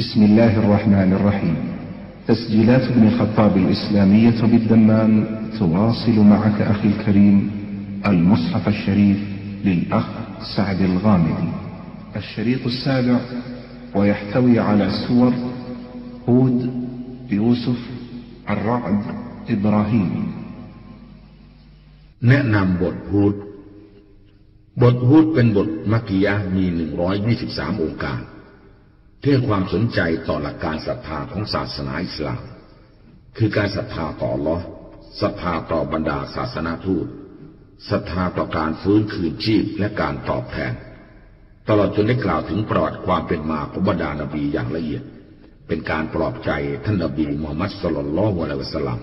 بسم الله الرحمن الرحيم تسجيلات ابن الخطاب الإسلامية بالدمام تواصل معك أخي الكريم المصحف الشريف للأخ سعد الغامدي الشريط السابع ويحتوي على سور هود يوسف الرعد إبراهيم แนะนำบทฮูด บทฮูดเป็นบทมักกิยะห์มี 123 องค์การ ที่ให้ความสนใจต่อหลักการศรัทธาของศาสนาอิสลาม คือการศรัทธาต่อลอศรัทธาต่อบรรดาศาสนาทูตศรัทธาต่อการฟื้นคืนชีพและการตอบแทน ตลอดจนได้กล่าวถึงประวัติความเป็นมาของบรรดานบีอย่างละเอียด เป็นการปลอบใจท่านนบีมูฮัมมัดสลลัลลอฮุอะลัยฮิวะสัลลัม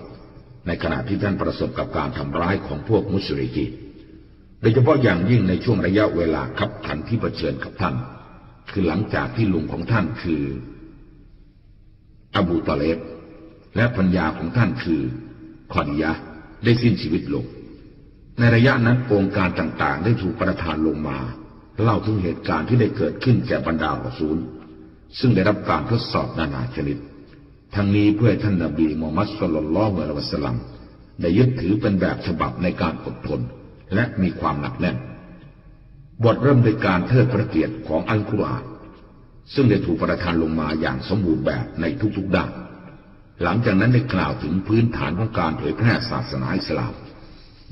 ในขณะที่ท่านประสบกับการทำร้ายของพวกมุชริกีโดยเฉพาะอย่างยิ่งในช่วงระยะเวลาขับขันที่เผชิญกับท่าน คือหลังจากที่ลุงของท่านคือ อบูตอเลบและพัญญาของท่านคือคอนิยะได้สิ้นชีวิตลง ในระยะนั้นองค์การต่างๆ ได้ถูกประทานลงมา เล่าถึงเหตุการณ์ที่ได้เกิดขึ้นแก่บรรดาอัสูลซึ่งได้รับการทดสอบนานาชนิด ทั้งนี้เพื่อท่านนบีมูฮัมมัดสุลลัลลอฮุอะลัยวะสัลลัมได้ยึดถือเป็นแบบฉบับในการอดทน และมีความหนักแน่น บทเริ่มด้วยการเทิดพระเกียรติของอัลกุรอานซึ่งได้ถูกประทานลงมาอย่างสมบูรณ์แบบในทุกๆด้าน หลังจากนั้นได้กล่าวถึงพื้นฐานของการเผยแพร่ศาสนาอิสลาม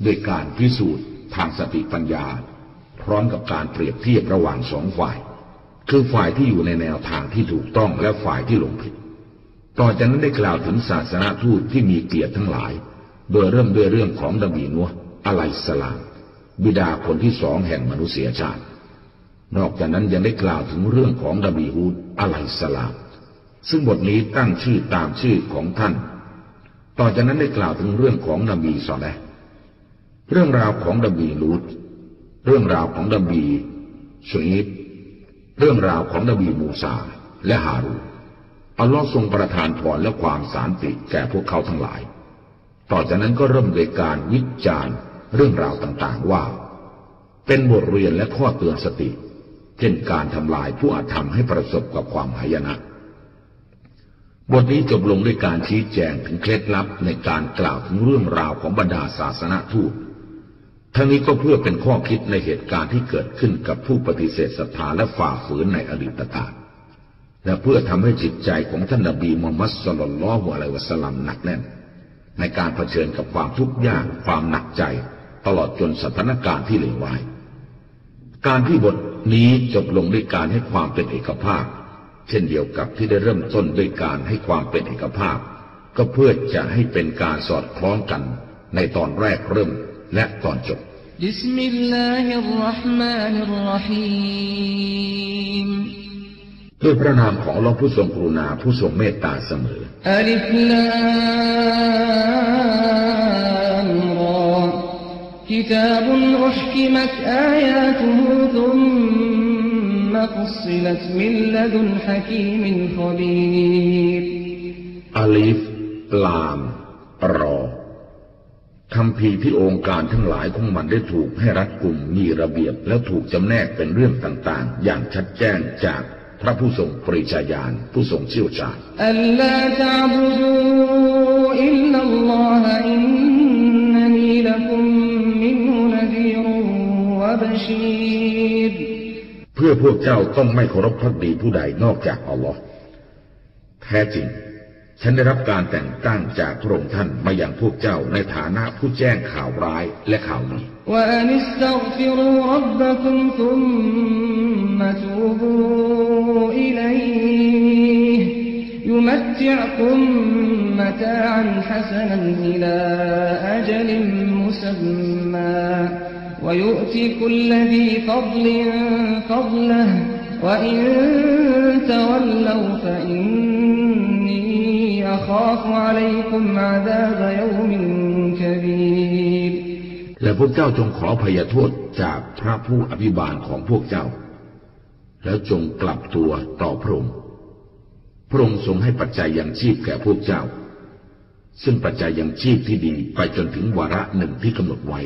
ด้วยการพิสูจน์ทางสติปัญญา พร้อมกับการเปรียบเทียบระหว่างสองฝ่าย คือฝ่ายที่อยู่ในแนวทางที่ถูกต้องและฝ่ายที่หลงผิด ต่อจากนั้นได้กล่าวถึงศาสนาทูตที่มีเกียรติทั้งหลาย โดยเริ่มด้วยเรื่องของดบีนัวอะไลสลาม บิดาคนที่สองแห่งมนุษยชาติ นอกจากนั้นยังได้กล่าวถึงเรื่องของดบีฮูดอะไลสลาม ซึ่งบทนี้ตั้งชื่อตามชื่อของท่าน ต่อจากนั้นได้กล่าวถึงเรื่องของนบีซอแลเรื่องราวของดบีลูดเรื่องราวของดบีชุอีบเรื่องราวของดบีมูซาและฮารูอัลลอฮ์ทรงประทานพรและความสารติแก่พวกเขาทั้งหลาย ต่อจากนั้นก็เริ่มโดยการวิจารณ์ เรื่องราวต่างๆว่า เป็นบทเรียนและข้อเตือนสติ เช่นการทำลายผู้อาธรรมให้ประสบกับความหายนะบทนี้จบลงด้วยการชี้แจงถึงเคล็ดลับในการกล่าวถึงเรื่องราวของบรรดาศาสนาทูต ทั้งนี้ก็เพื่อเป็นข้อคิดในเหตุการณ์ที่เกิดขึ้นกับผู้ปฏิเสธศรัทธาและฝ่าฝืนในอดีตกาลและเพื่อทำให้จิตใจของท่านนบีมูฮัมมัดสลลัลลอฮุอะลัยวะสัลลัมหนักแน่น ในการเผชิญกับความทุกข์ยากความหนักใจ ตลอดจนสถานการณ์ที่เลวร้าย การที่บทนี้จบลงด้วยการให้ความเป็นเอกภาพ เช่นเดียวกับที่ได้เริ่มต้นด้วยการให้ความเป็นเอกภาพ ก็เพื่อจะให้เป็นการสอดคล้องกัน ในตอนแรกเริ่มและตอนจบ بسم الله الرحمن الرحيم ด้วยพระนามของอัลลอฮ์ผู้ทรงกรุณาผู้ทรงเมตตาเสมอ ألف لام را كتاب أحكمت آياته ثم فصلت من لدن حكيم خبير อาลีฟลาม รอคำพีร์ที่องค์การทั้งหลายของมันได้ถูกให้รัดกลุ่มมีระเบียบแล้วถูกจำแนกเป็นเรื่องต่างๆ อย่างชัดแจ้งจากพระผู้ทรงปริชาญาณผู้ทรงเชี่ยวชาญ ألا تعبدوا إلا الله إنني لكم منه نذير وبشير เพื่อพวกเจ้าต้องไม่เคารพพักดีผู้ใดนอกจากอัลลอฮ์แท้จริง ฉันได้รับการแต่งตั้งจากพระองค์ท่านมาอย่างพวกเจ้าในฐานะผู้แจ้งข่าวร้ายและข่าวดี وأن استغفروا ربكم ثم توبوا إليه يمتعكم متاعا حسنا إلى أجل مسمى ويؤتي كل ذي فضل فضله وإن تولوا فإني أخاف عليكم عذاب يوم كبير และพวกเจ้าจงขอพยโทษจากพระผู้อภิบาลของพวกเจ้า แล้วจงกลับตัวต่อพระองค์ พระองค์ทรงให้ปัจจัยยังชีพแก่พวกเจ้า ซึ่งปัจจัยยังชีพที่ดีไปจนถึงวาระหนึ่งที่กำหนดไว้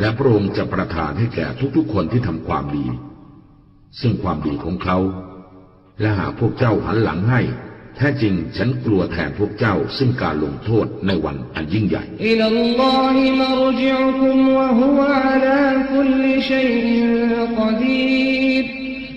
และพระองค์จะประทานให้แก่ทุกๆคนที่ทำความดี ซึ่งความดีของเขา และหากพวกเจ้าหันหลังให้แท้จริงฉันกลัวแทนพวกเจ้าซึ่งการลงโทษในวันอันยิ่งใหญ่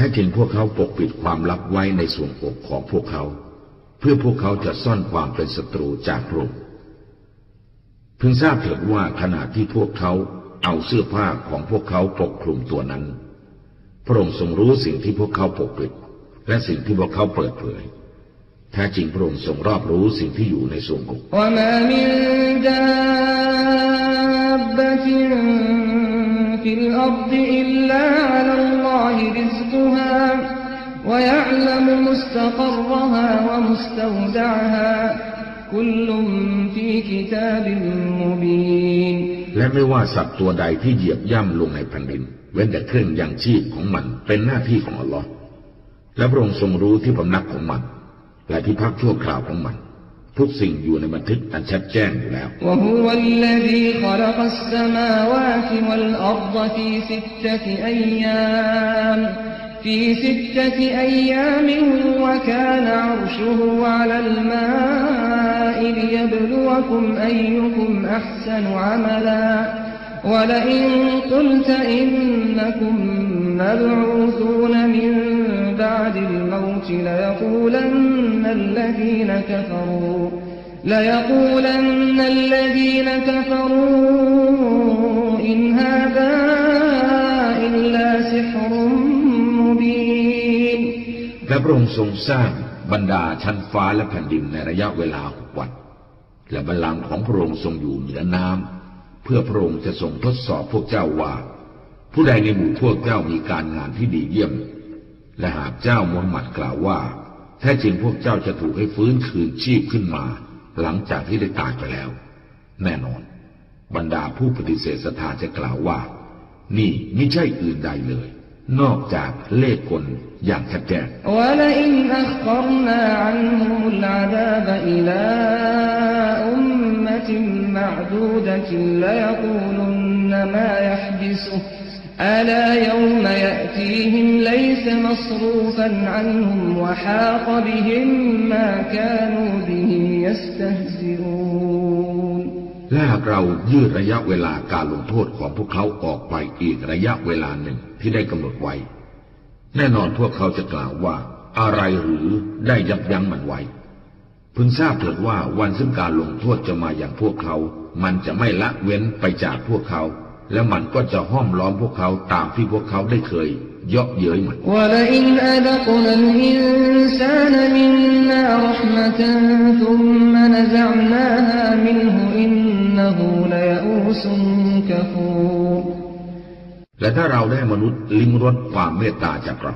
แท้จริงพวกเขาปกปิดความลับไว้ในส่วนอกของพวกเขา เพื่อพวกเขาจะซ่อนความเป็นศัตรูจากพระองค์พึงทราบเถิดว่าขณะที่พวกเขาเอาเสื้อผ้าของพวกเขาปกคลุมตัวนั้น พระองค์ทรงรู้สิ่งที่พวกเขาปกปิด และสิ่งที่พวกเขาเปิดเผยแท้จริงพระองค์ทรงรอบรู้สิ่งที่อยู่ในส่วนอก في الأرض إلا على الله رزقها ويعلم مستقرها ومستودعها كل في كتاب مبين และไม่ว่าสัตว์ตัวใดที่เหยียบย่ำลงในแผ่นดิน เว้นแต่เครื่องยังชีพของมันเป็นหน้าที่ของอัลลอฮ์และพระองค์ทรงรู้ที่พำนักของมัน และที่พักชั่วคราวของมัน ทุกสิ่งอยู่ในบันทึกอันชัดแจ้งอยู่แล้ว وهو الذي خلق السماوات والأرض في ستة أيام في ستة أيام وكان عرشه على الماء ليبلوكم أيكم أحسن عملا ولئن قلت إنكم مبعوثون من بعد الموت ليقولن الذين كفروا ليقولن الذين كفروا إن هذا إلا سحر مبين และพระองค์ทรงสร้างบรรดาชั้นฟ้าและแผ่นดินในระยะเวลาหกวัน และบัลลังก์ของพระองค์ทรงอยู่เหนือน้ำเพื่อพระองค์จะทรงทดสอบพวกเจ้าว่า ผู้ใดในหมู่พวกเจ้ามีการงานที่ดีเยี่ยม และหากเจ้ามูฮัมหมัดกล่าวว่า แท้จริงพวกเจ้าจะถูกให้ฟื้นคืนชีพขึ้นมา หลังจากที่ได้ตายไปแล้ว แน่นอน บรรดาผู้ปฏิเสธศรัทธาจะกล่าวว่า นี่ไม่ใช่อื่นใดเลย นอกจากเล่กลอย่างแคบแจ้และ العذاب إلى أمة معدودة ليقولن ما يحبسه ألا يوم يأتيهم ليس مصروفا عنهم وحاق بهم ما كانوا به يستهزئون และหากเรายืดระยะเวลาการลงโทษของพวกเขาออกไปอีกระยะเวลาหนึ่งที่ได้กำหนดไว้ แน่นอนพวกเขาจะกล่าวว่า อะไรหรือได้ยับยั้งมันไว้ พึงทราบเถิดว่าวันซึ่งการลงโทษจะมาอย่างพวกเขา มันจะไม่ละเว้นไปจากพวกเขา และมันก็จะห้อมล้อมพวกเขาตามที่พวกเขาได้เคยเยาะเย้ยมันและถ้าเราได้มนุษย์ลิ้มรสความเมตตาจากเรา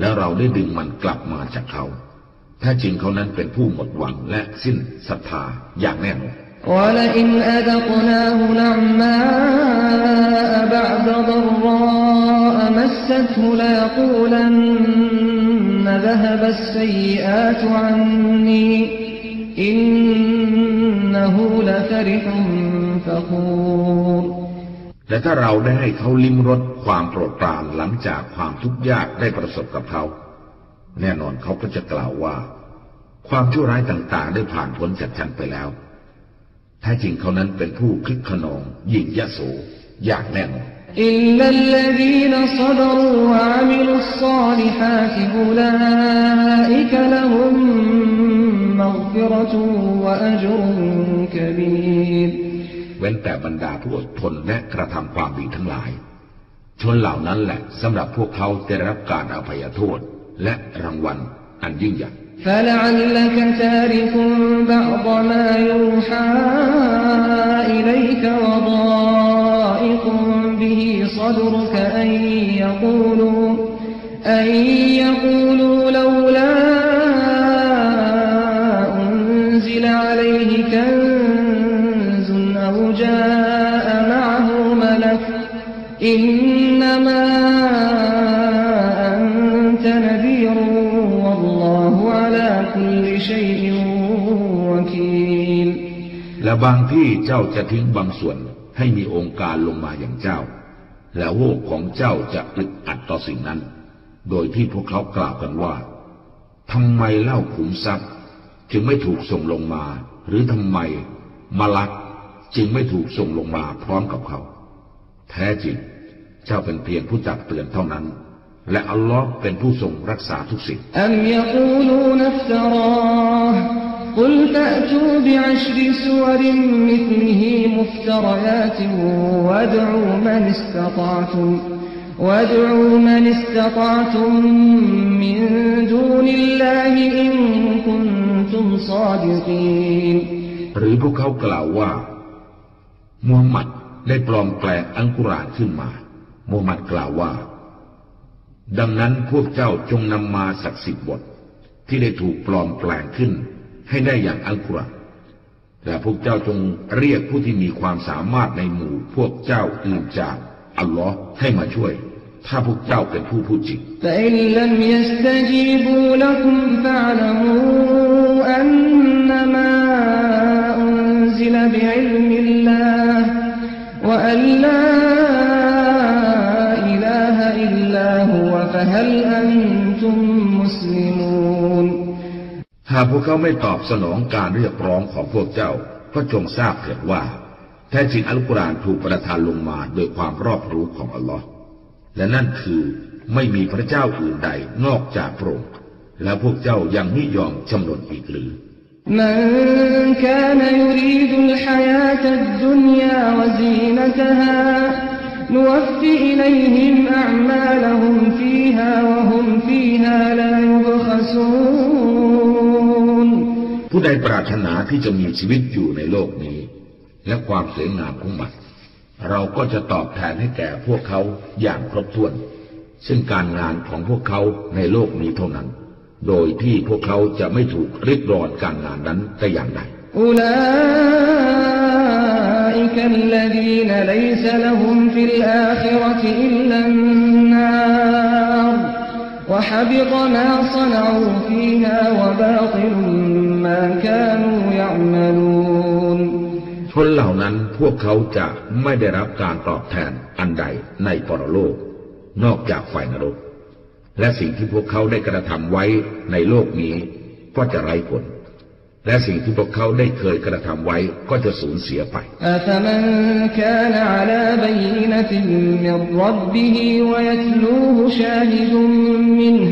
แล้วเราได้ดึงมันกลับมาจากเขา ถ้าจริงเขานั้นเป็นผู้หมดหวังและสิ้นศรัทธาอย่างแน่นอน ولئن أذقناه نعماء بعد ضراء مسته ليقولن ذهب السيئات عني إنه لفرح فخور และถ้าเราได้ให้เขาลิ้มรสความโปรดปรานหลังจากความทุกข์ยากได้ประสบกับเขา แน่นอนเขาก็จะกล่าวว่า ความชั่วร้ายต่างๆ ได้ผ่านพ้นจากฉันไปแล้ว แท้จริงเขานั้นเป็นผู้คลิกขนองยิ่งยะโสอย่างแน่นเว้นแต่บรรดาผู้อดทนและกระทำความดีทั้งหลาย ชนเหล่านั้นแหละสำหรับพวกเขาจะรับการอภัยโทษ และรางวัลอันยิ่งใหญ่ فلعلك تارك بعض ما يوحى إليك وضائق به صدرك أن يقولوا أن يقولوا لولا أنزل عليه كنز أو جاء معه ملك إنما และบางที่เจ้าจะทิ้งบางส่วนให้มีองค์การลงมาอย่างเจ้า และโวกของเจ้าจะอึดอัดต่อสิ่งนั้น โดยที่พวกเขากล่าวกันว่าทำไมเล่าขุมทรัพย์ จึงไม่ถูกส่งลงมา หรือทำไมมลักจึงไม่ถูกส่งลงมาพร้อมกับเขา แท้จริง เจ้าเป็นเพียงผู้จักเตือนเท่านั้น และอัลลอฮ์เป็นผู้ทรงรักษาทุกสิ่ง قل فأتوا بعشر سور مثله مفتريات وادعوا من استطعتم وادعوا من استطعتم من دون الله إن كنتم صادقين หรือพวกเขากล่าวว่ามูฮัมหมัดได้ปลอมแปลงอัลกุรอานขึ้นมามูฮัมหมัดกล่าวว่า ดังนั้นพวกเจ้าจงนำมาสักสิบบท ที่ได้ถูกปลอมแปลงขึ้น ให้ได้อย่างอัลกุรอานและพวกเจ้าจงเรียกผู้ที่มีความสามารถในหมู่ พวกเจ้าอื่นจากอัลลอฮ์ให้มาช่วย ถ้าพวกเจ้าเป็นผู้พูดจริง فإن لم يستجيبوا لكم فاعلموا أنما أنزل بعلم الله وأن لا إله إلا هو فهل أنتم مسلمون หากพวกเขาไม่ตอบสนองการเรียกร้องของพวกเจ้า ก็จงทราบเถิดว่า แท้จริงอัลกุรอานถูกประทานลงมาโดยความรอบรู้ของอัลลอฮ์และนั่นคือไม่มีพระเจ้าอื่นใดนอกจากพระองค์และพวกเจ้ายังไม่ยอมจำนนอีกหรือ من كان يريد الحياة الدنيا وزينتها نوف إليهم أعمالهم فيها وهم فيها لا يبخسون ผู้ใดปรารถนาที่จะมีชีวิตอยู่ในโลกนี้ และความสวยงามของมันเราก็จะตอบแทนให้แก่พวกเขาอย่างครบถ้วน ซึ่งการงานของพวกเขาในโลกนี้เท่านั้น โดยที่พวกเขาจะไม่ถูกริดรอนการงานนั้นแต่อย่างใดอุลาอิกัลลดีนไลซะละฮุมฟิลอาคิรติอิลลันนารวะฮบิตมาศนอูฟีฮาวะบาติล ชนเหล่านั้นพวกเขาจะไม่ได้รับการตอบแทนอันใดในปรโลก นอกจากไฟนรก และสิ่งที่พวกเขาได้กระทำไว้ในโลกนี้ ก็จะไร้ผล และสิ่งที่พวกเขาได้เคยกระทำไว้ก็จะสูญเสียไป أفمن كان على بينة من ربه ويتلوه شاهد منه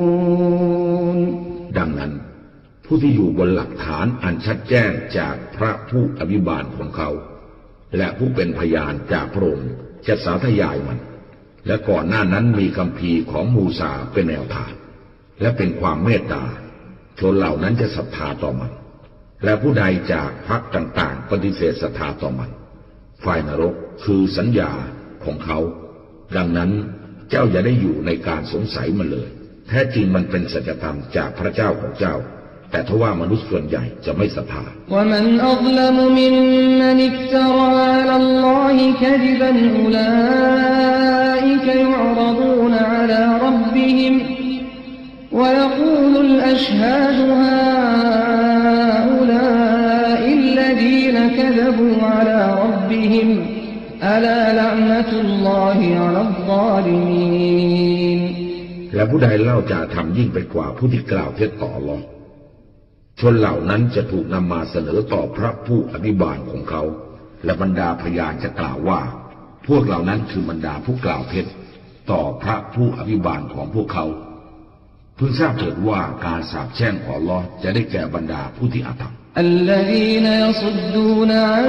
ผู้ที่อยู่บนหลักฐานอันชัดแจ้งจากพระผู้อภิบาลของเขา และผู้เป็นพยานจากพระองค์จะสาธยายมัน และก่อนหน้านั้นมีคำพีของมูซาเป็นแนวทาง และเป็นความเมตตา ชนเหล่านั้นจะศรัทธาต่อมัน และผู้ใดจากพรรคต่างๆ ปฏิเสธศรัทธาต่อมันฝ่ายนรกคือสัญญาของเขา ดังนั้นเจ้าอย่าได้อยู่ในการสงสัยมันเลย แท้จริงมันเป็นสัจธรรมจากพระเจ้าของเจ้า แต่ทว่ามนุษย์ส่วนใหญ่จะไม่ศรัทธาและผู้ใดเล่าจะทำยิ่งไปกว่าผู้ที่กล่าวเท็จต่อหลอก ชนเหล่านั้นจะถูกนำมาเสนอต่อพระผู้อภิบาลของเขา และบรรดาพยานจะกล่าวว่า พวกเหล่านั้นคือบรรดาผู้กล่าวเท็จต่อพระผู้อภิบาลของพวกเขา พึงทราบเถิดว่าการสาปแช่งของอัลลอฮ์จะได้แก่บรรดาผู้ที่อาธรรม الذين يصدون عن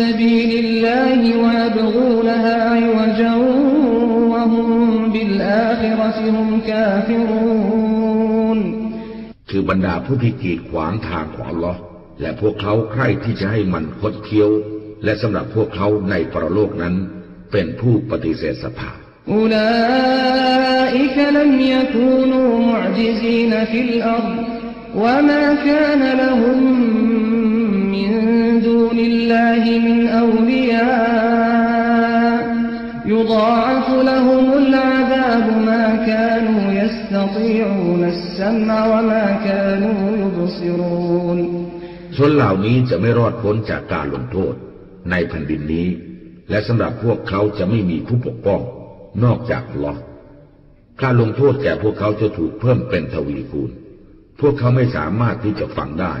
سبيل الله ويبغونها عوجا وهم بالآخرة هم كافرون คือบรรดาผู้ที่กีดขวางทางของอัลลอฮ์และพวกเขาใคร่ที่จะให้มันคดเคี้ยว และสำหรับพวกเขาในปรโลกนั้น เป็นผู้ปฏิเสธศรัทธาอุ يضاعف لهم العذاب ما كانوا يستطيعون السمع وما كانوا يبصرون ชนเหล่านี้จะไม่รอดพ้นจากการลงโทษ ในแผ่นดินนี้ และสำหรับพวกเขาจะไม่มีผู้ปกป้อง นอกจากอัลลอฮ์การลงโทษแก่พวกเขาจะถูกเพิ่มเป็นทวีคูณ พวกเขาไม่สามารถที่จะฟังได้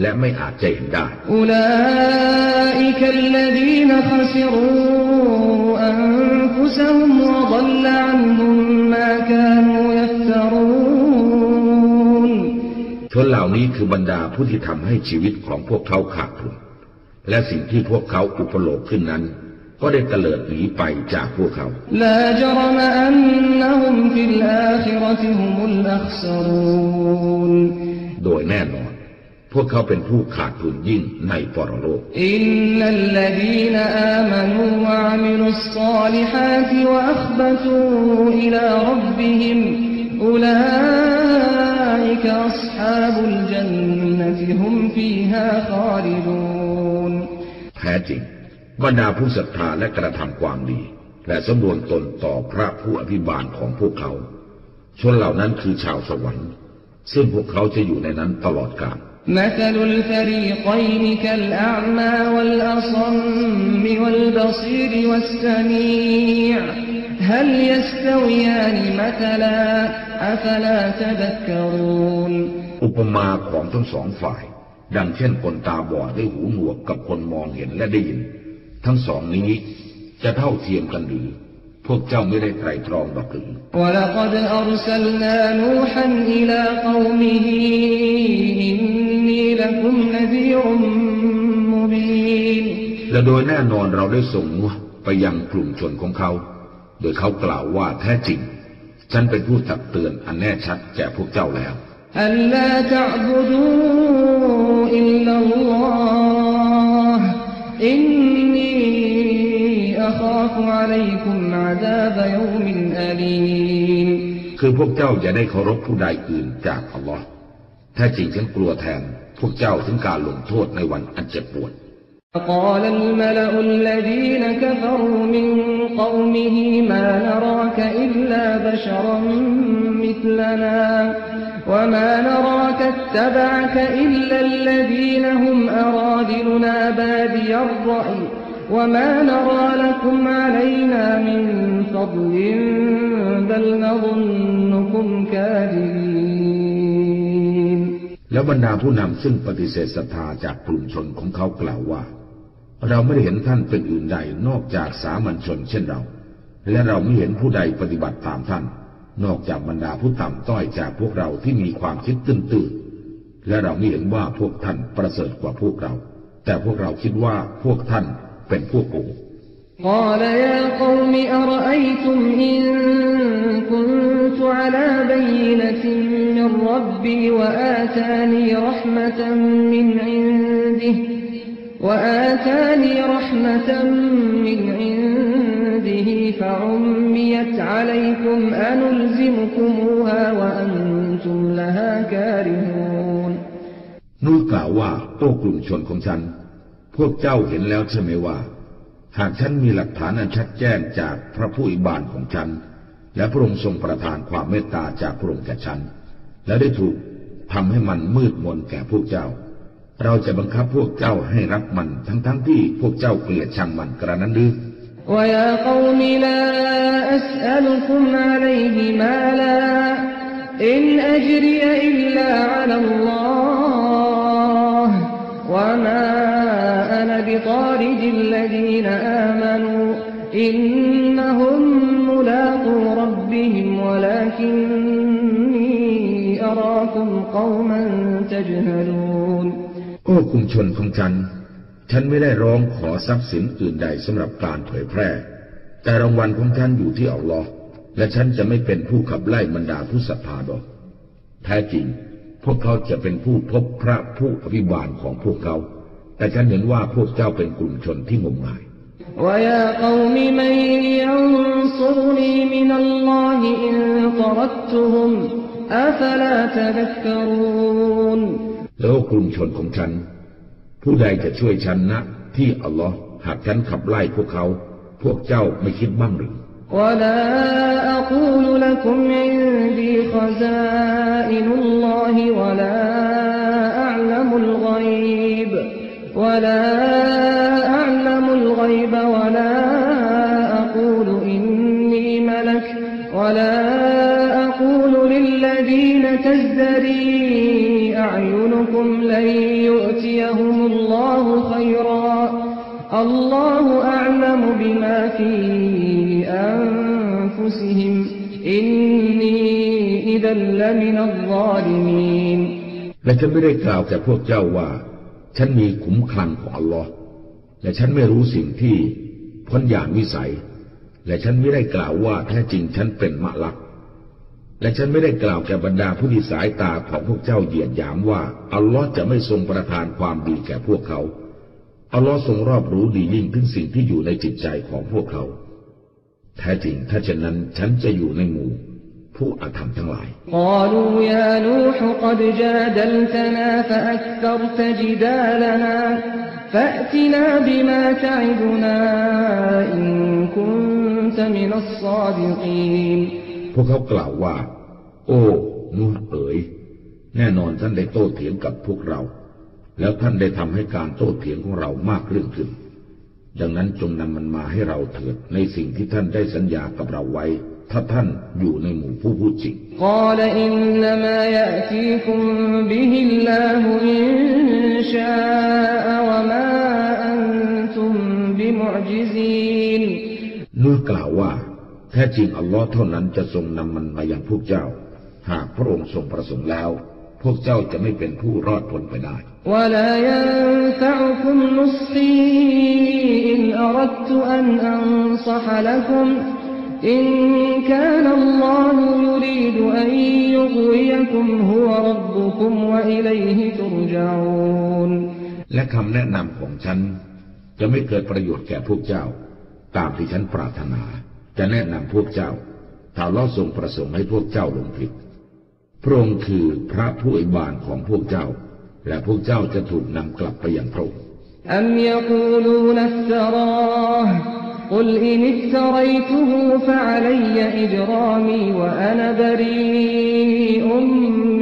และไม่อาจจะเห็นได้ أولئك الذين خسروا أنفسهم وضل عنهم ما كانوا يفترون ชนเหล่านี้คือบรรดาผู้ที่ทำให้ชีวิตของพวกเขาขาดทุน และสิ่งที่พวกเขาอุปโลกขึ้นนั้น ก็ได้เตลิดหนีไปจากพวกเขา لا جرم أنهم في الآخرة هم الأخسرون โดยแน่นอน พวกเขาเป็นผู้ขาดทุนยิ่งในปรโลกอินนัลลดีนอามันวะมิรุสซาลิฮาติวะอัคบะตูอิลารับบิฮิมอุลาอิกอัศฮาบุลจันนติฮุมฟีฮาคาลิดูนแท้จริง บรรดาผู้ศรัทธาและกระทำความดี และสมบูรณ์ตนต่อพระผู้อภิบาลของพวกเขา ชนเหล่านั้นคือชาวสวรรค์ ซึ่งพวกเขาจะอยู่ในนั้นตลอดกาล مثل الفريقين كالأعمى والأصم والبصير والسميع هل يستويان مثلا أفلا تذكرون อุปมาของทั้งสองฝ่าย ดังเช่นคนตาบอดได้หูหนวกกับคนมองเห็นและได้ยิน ทั้งสองนี้จะเท่าเทียมกันหรือ พวกเจ้าไม่ได้ไตรตรองดอกหรือ ولقد أرسلنا نوحا إلى قومه إني لكم نذير مبين และโดยแน่นอนเราได้ส่งนัวไปยังกลุ่มชนของเขา โดยเขากล่าวว่าแท้จริง ฉันเป็นผู้ตักเตือนอันแน่ชัดแก่พวกเจ้าแล้ว ألا تعبدوا إلا الله إني أخاف عليكم عذاب يوم أليم คือพวกเจ้าอย่าได้เคารพผู้ใดอื่นจากอัลลอฮ์ แท้จริงฉันกลัวแทน พวกเจ้าถึงการลงโทษในวันอันเจ็บปวด قال الملأ الذين كفروا من قومه ما نراك إلا بشرا مثلنا وما نراك اتبعك إلا الذين هم أرادلنا بادي الرأي وما نرى لكم علينا من فضل بل نظنكم كاذبين แล้วบรรดาผู้นำซึ่งปฏิเสธศรัทธาจากกลุ่มชนของเขากล่าวว่า เราไม่ได้เห็นท่านเป็นอื่นใดนอกจากสามัญชนเช่นเรา และเราไม่เห็นผู้ใดปฏิบัติตามท่าน นอกจากบรรดาผู้ต่ำต้อยจากพวกเราที่มีความคิดตื้นๆและเราไม่เห็นว่าพวกท่านประเสริฐกว่าพวกเรา แต่พวกเราคิดว่าพวกท่านเป็นพวกโกง قال يا قوم أرأيتم إن كنت على بينة من ربي وآتاني رحمة من عنده وآتاني رحمة من عنده فعميت عليكم أنلزمكموها وأنتم لها كارهون นู่นกล่าวว่าโอ้กลุ่มชนของฉัน พวกเจ้าเห็นแล้วใช่ไหมว่า หากฉันมีหลักฐานอันชัดแจ้งจากพระผู้อิบานของฉัน และพระองค์ทรงประทานความเมตตาจากพระองค์แก่ฉัน และได้ถูกทำให้มันมืดมนแก่พวกเจ้า เราจะบังคับพวกเจ้าให้รับมันทั้งๆทที่พวกเจ้าเกลียดชังมันกระนั้นหรือ ويا قوم لا أسألكم عليه مالا إن أجري إلا على الله وما أنا بطارد الذين آمنوا إنهم ملاقو ربهم ولكني أراكم قوما تجهلون โอ้กลุ่มชนของฉัน ฉันไม่ได้ร้องขอทรัพย์สินอื่นใดสำหรับการเผยแพร่ แต่รางวัลของฉันอยู่ที่อัลลอฮ์และฉันจะไม่เป็นผู้ขับไล่บรรดาผู้ศรัทธาดอกแท้จริง พวกเขาจะเป็นผู้พบพระผู้อภิบาลของพวกเขา แต่ฉันเห็นว่าพวกเจ้าเป็นกลุ่มชนที่งมงาย ويا قوم من ينصرني من الله إن طردتهم أفلا تذكرون แล้วกลุ่มชนของฉัน ผู้ใดจะช่วยฉันนะที่อัลลอฮ์หากฉันขับไล่พวกเขา พวกเจ้าไม่คิดบ้างหรือ ولا أقول لكم عندي خزائن الله ولا أعلم الغيب ولا أعلم الغيب ولا أقول إني ملك ولا أقول للذين تزدري أعينكم لن يؤتيهم الله خيرا الله أعلم بما في أنفسهم إني إذا لمن الظالمين และฉันไม่ได้กล่าวแก่พวกเจ้าว่า ฉันมีขุมคลังของอัลลอฮ์และฉันไม่รู้สิ่งที่พ้นอย่างวิสัย และฉันไม่ได้กล่าวว่าแท้จริงฉันเป็นมะลัก และฉันไม่ได้กล่าวแก่บรรดาผู้ที่สายตาของพวกเจ้าเหยียดหยามว่า อัลลอฮ์จะไม่ทรงประทานความดีแก่พวกเขา อัลลอฮ์ทรงรอบรู้ดียิ่งถึงสิ่งที่อยู่ในจิตใจของพวกเขา แท้จริงถ้าเช่นนั้นฉันจะอยู่ในหมู่ ผู้อธรรมทั้งหลายพวกเขากล่าวว่า โอ้นูเอ๋ย แน่นอนท่านได้โต้เถียงกับพวกเรา แล้วท่านได้ทำให้การโต้เถียงของเรามากเรื่องขึ้น ดังนั้นจงนำมันมาให้เราเถิดในสิ่งที่ท่านได้สัญญากับเราไว้ ถ้าท่านอยู่ในหมู่ผู้พูดจริงกนู่กล่าวว่า แท้จริงอัลลอฮ์เท่านั้นจะทรงนำมันมาอย่างพวกเจ้า หากพระองค์ทรงประสงค์แล้ว พวกเจ้าจะไม่เป็นผู้รอดพ้นไปได้และ อินกานอัลลอฮุยูรีดอันยุกวยกุมฮุวรับบุคุมวะอิลัยฮิตุรจาอูนและคำแนะนำของฉัน จะไม่เกิดประโยชน์แก่พวกเจ้า ตามที่ฉันปรารถนา จะแนะนำพวกเจ้าถ้าลอทรงประสงค์ให้พวกเจ้าลงผิดพระองค์คือพระผู้อิบานของพวกเจ้า และพวกเจ้าจะถูกนำกลับไปอย่างพระองค์ قل إن افتريته فعلي إجرامي وأنا بريء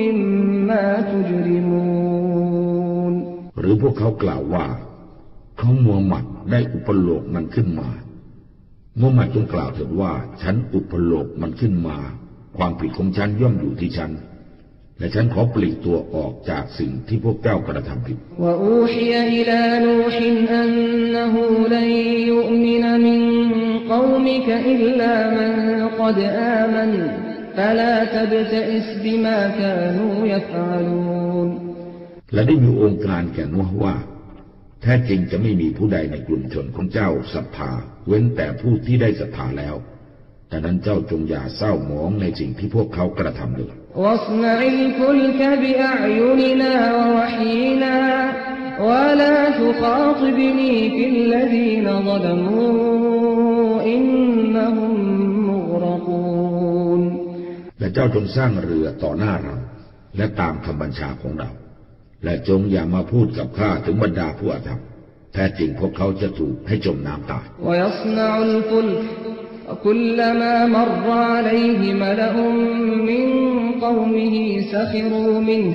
مما تجرمون หรือพวกเขากล่าวว่า เขามัวหมัดได้อุปโลกมันขึ้นมามัวหมัดจงกล่าวเถิดว่า ฉันอุปโลกมันขึ้นมา ความผิดของฉันย่อมอยู่ที่ฉัน และฉันขอปลีกตัวออกจากสิ่งที่พวกเจ้ากระทำผิดوأوحي إلى نوح أنه لن يؤمن من قومك إلا من قد آمن فلا تبتئس بما كانوا يفعلونูนและได้มีองค์การแก่นัวว่า แท้จริงจะไม่มีผู้ใดในกลุ่มชนของเจ้าศรัทธาเว้นแต่ผู้ที่ได้ศรัทธาแล้วดังนั้นเจ้าจงอย่าเศร้าหมองในสิ่งที่พวกเขากระทำเลย واصنع الفلك بأعيننا ووحينا ولا تخاطبني في الذين ظلموا إنهم مغرقون และเจ้าจงสร้างเรือต่อหน้าเรา และตามคำบัญชาของเรา และจงอย่ามาพูดกับข้าถึงบรรดาผู้อาธรรมแท้จริงพวกเขาจะถูกให้จมน้ำตาย ويصنع الفلك وكلما مر عليه ملأ من قومه سخروا منه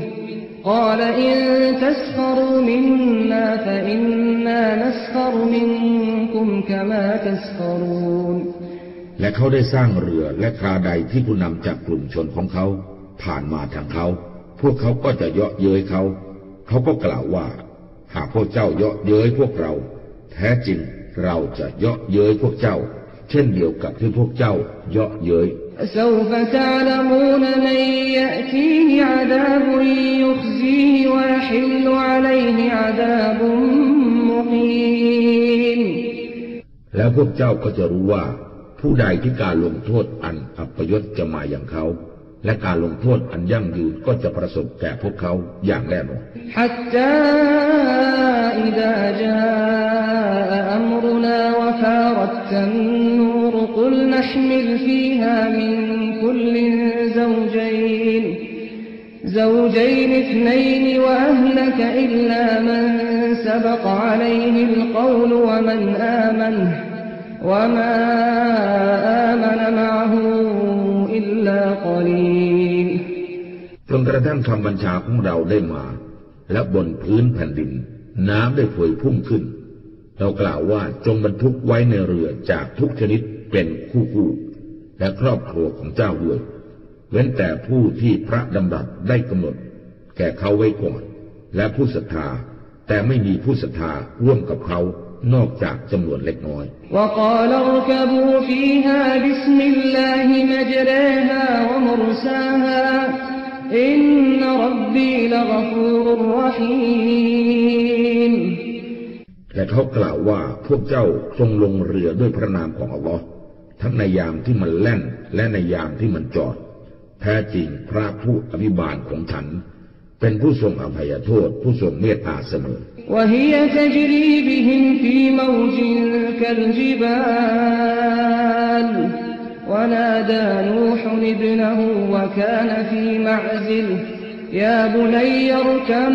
قال إن تسخروا منا فإنا نسخر منكم كما تسخرون และเขาได้สร้างเรือและคราใดที่ผู้นำจากกลุ่มชนของเขา ผ่านมาทางเขา พวกเขาก็จะเยาะเย้ยเขา เขาก็กล่าวว่า หากพวกเจ้าเยาะเย้ยพวกเรา แท้จริงเราจะเยาะเย้ยพวกเจ้า เช่นเดียวกับที่พวกเจ้าเยาะเย้ยแล้วพวกเจ้าก็จะรู้ว่า ผู้ใดที่การลงโทษอันอัปยศจะมาอย่างเขา และการลงโทษอันยั่งยืนก็จะประสบแก่พวกเขาอย่างแน่นอน حتى إذا جاء أمرنا وفارت النور قل نحمل فيها من كل زوجين زوجين اثنين وأهلك إلا من سبق عليه القول ومن آمن وما آمن معه إلا قليل จนกระทั่งคำบัญชาของเราได้มา และบนพื้นแผ่นดิน น้ำได้พวยพุ่งขึ้น เรากล่าวว่าจงบรรทุกไว้ในเรือจากทุกชนิดเป็นคู่คู่และครอบครัวของเจ้าด้วยเว้นแต่ผู้ที่พระดำรัสได้กำหนด แก่เขาไว้ก่อน และผู้ศรัทธา แต่ไม่มีผู้ศรัทธาร่วมกับเขานอกจากจำนวนเล็กน้อยอินนรบบีลกฟูรรหีม และเขากล่าวว่าพวกเจ้าจงลงเรือด้วยพระนามของอัลลอฮ์ทั้งในยามที่มันแล่นและในยามที่มันจอด แท้จริงพระผู้อภิบาลของฉัน เป็นผู้ทรงอภัยโทษ ผู้ทรงเมตตาเสมอ وهي تجري بهم في موج كالجبال ونادى نوح ابنه وكان في ยาบุนัยยรุกัม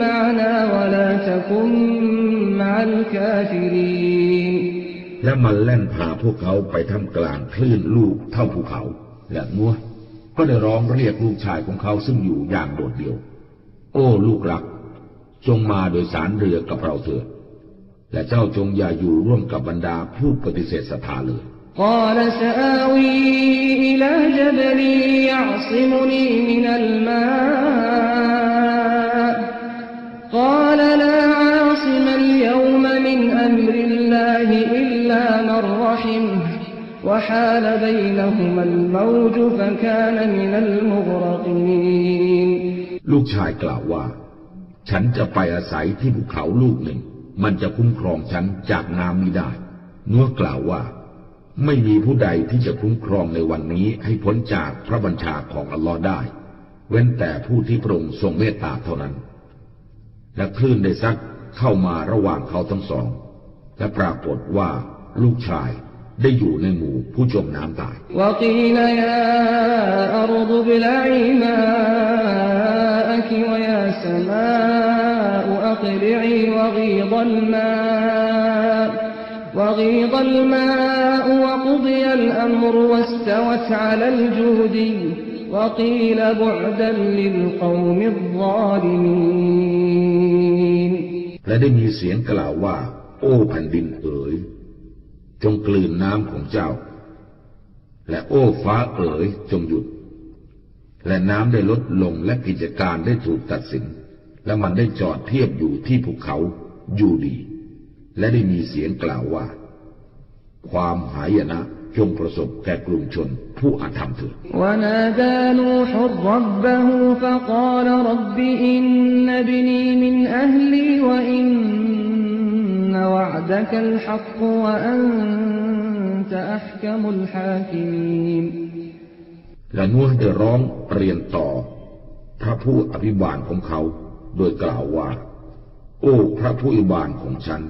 มานะวะลาตะกุมมัลกาฟิรีนและมันแล่นพาพวกเขาไปท่ามกลางคลื่นลูกเท่าภูเขา และมัวก็ได้ร้องเรียกลูกชายของเขาซึ่งอยู่อย่างโดดเดี่ยว โอ้ลูกหลัก จงมาโดยสารเรือกับเราเถิดและเจ้าจงอย่าอยู่ร่วมกับบรรดาผู้ปฏิเสธศรัทธาเลย قال سآوي إلى جبل يعصمني من الماء قال لا عاصم اليوم من أمر الله إلا من رحمه وحال بينهما الموج فكان من المغرقين ลูกชายกล่าวว่า ฉันจะไปอาศัยที่ภูเขาลูกหนึ่ง มันจะคุ้มครองฉันจากน้ำนี้ได้ นัวกล่าวว่า ไม่มีผู้ใดที่จะคุ้มครองในวันนี้ให้พ้นจากพระบัญชาของอัลลอฮ์ได้ เว้นแต่ผู้ที่พระองค์ทรงเมตตาเท่านั้น และคลื่นได้ซัดเข้ามาระหว่างเขาทั้งสอง และปรากฏว่าลูกชายได้อยู่ในหมู่ผู้จมน้ำตาย وقيل يا أرض ابلعي ماءك ويا سماء أقلعي وغيض الماء وغيض الماء وقضي الأمر واستوت على الجودي وقيل بعدا للقوم الظالمين และได้มีเสียงกล่าวว่า โอ้แผ่นดินเอ๋ย จงกลืนน้ำของเจ้า และโอ้ฟ้าเอ๋ยจงหยุด และน้ำได้ลดลงและกิจการได้ถูกตัดสิน และมันได้จอดเทียบอยู่ที่ภูเขาอยู่ดี และได้มีเสียงกล่าวว่า ความหายนะจงประสบแก่กลุ่มชนผู้อาธรรมเถิดและนวลจะร้องเรียนต่อ พระผู้อภิบาลของเขา โดยกล่าวว่า โอ้ พระผู้อภิบาลของฉัน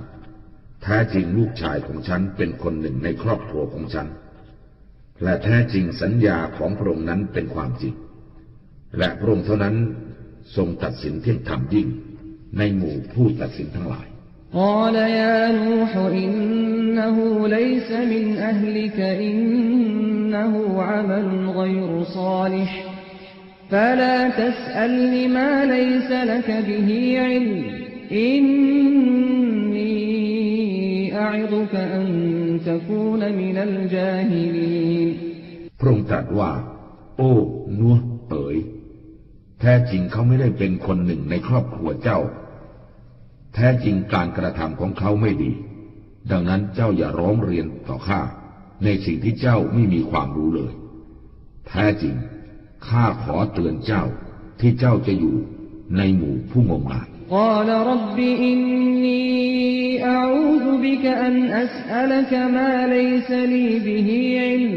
แท้จริงลูกชายของฉันเป็นคนหนึ่งในครอบครัวของฉัน และแท้จริงสัญญาของพระองค์นั้นเป็นความจริง และพระองค์เท่านั้นทรงตัดสินเที่ยงธรรมยิ่ง ในหมู่ผู้ตัดสินทั้งหลาย قال يا نوح إنه ليس من أهلك إنه عمل غير صالح فلا تسألني ما ليس لك به علم إني أعظك أن تكون من الجاهلين พระองค์ตรัสว่า โอ้นัวเอ๋ย แท้จริงเขาไม่ได้เป็นคนหนึ่งในครอบครัวเจ้า แท้จริงการกระทำของเขาไม่ดี ดังนั้นเจ้าอย่าร้องเรียนต่อข้า ในสิ่งที่เจ้าไม่มีความรู้เลย แท้จริง ข้าขอเตือนเจ้าที่เจ้าจะอยู่ในหมู่ผู้งมงาย قال رب إني أعوذ بك أن أسألك ما ليس لي به علم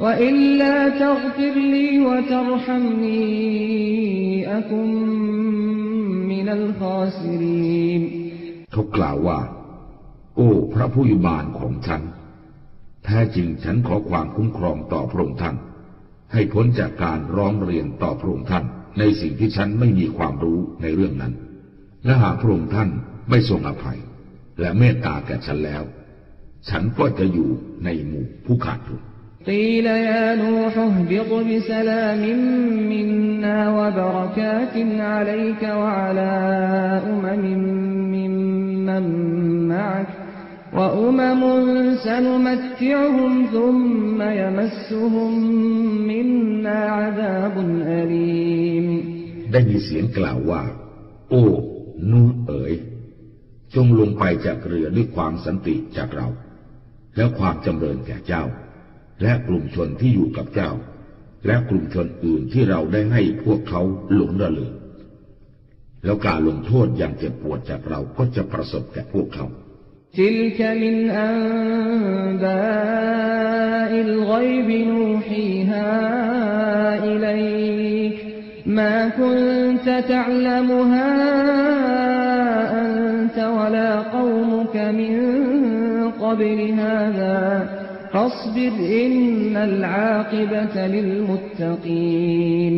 وإلا تغفر لي وترحمني أكن من الخاسرين เขากล่าวว่า โอ้พระผู้ยุบาลของฉัน แท้จริงฉันขอความคุ้มครองต่อพระองค์ท่าน ให้พ้นจากการร้องเรียนต่อพระองค์ท่าน ในสิ่งที่ฉันไม่มีความรู้ในเรื่องนั้น และหากพระองค์ท่านไม่ทรงอภัย และเมตตาแก่ฉันแล้ว ฉันก็จะอยู่ในหมู่ผู้ขาดทุน قيل يا نوح اهبط بسلام منا وبركات عليك وعلى أمم ممن معك وأمم سنمتعهم ثم يمسهم منا عذاب أليم ได้มีเสียงกล่าวว่า โอ้ นูนเอ๋ย จงลงไปจากเรือด้วยความสันติจากเรา แล้วความจำเริญแก่เจ้า และกลุ่มชนที่อยู่กับเจ้า และกลุ่มชนอื่นที่เราได้ให้พวกเขาหลงระเริงแล้วการลงโทษอย่างเจ็บปวดจากเราก็จะประสบแก่พวกเขา تلك من أنباء الغيب نوحيها إليك ما كنت تعلمها أنت ولا قومك من قبل هذا فاصبر إن العاقبة للمتقين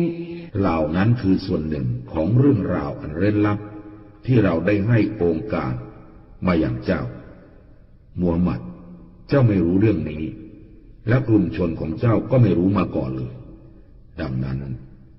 เหล่านั้นคือส่วนหนึ่งของเรื่องราวอันเร้นลับ ที่เราได้ให้องค์การมาอย่างเจ้ามูฮัมหมัด เจ้าไม่รู้เรื่องนี้ และกลุ่มชนของเจ้าก็ไม่รู้มาก่อนเลย ดังนั้น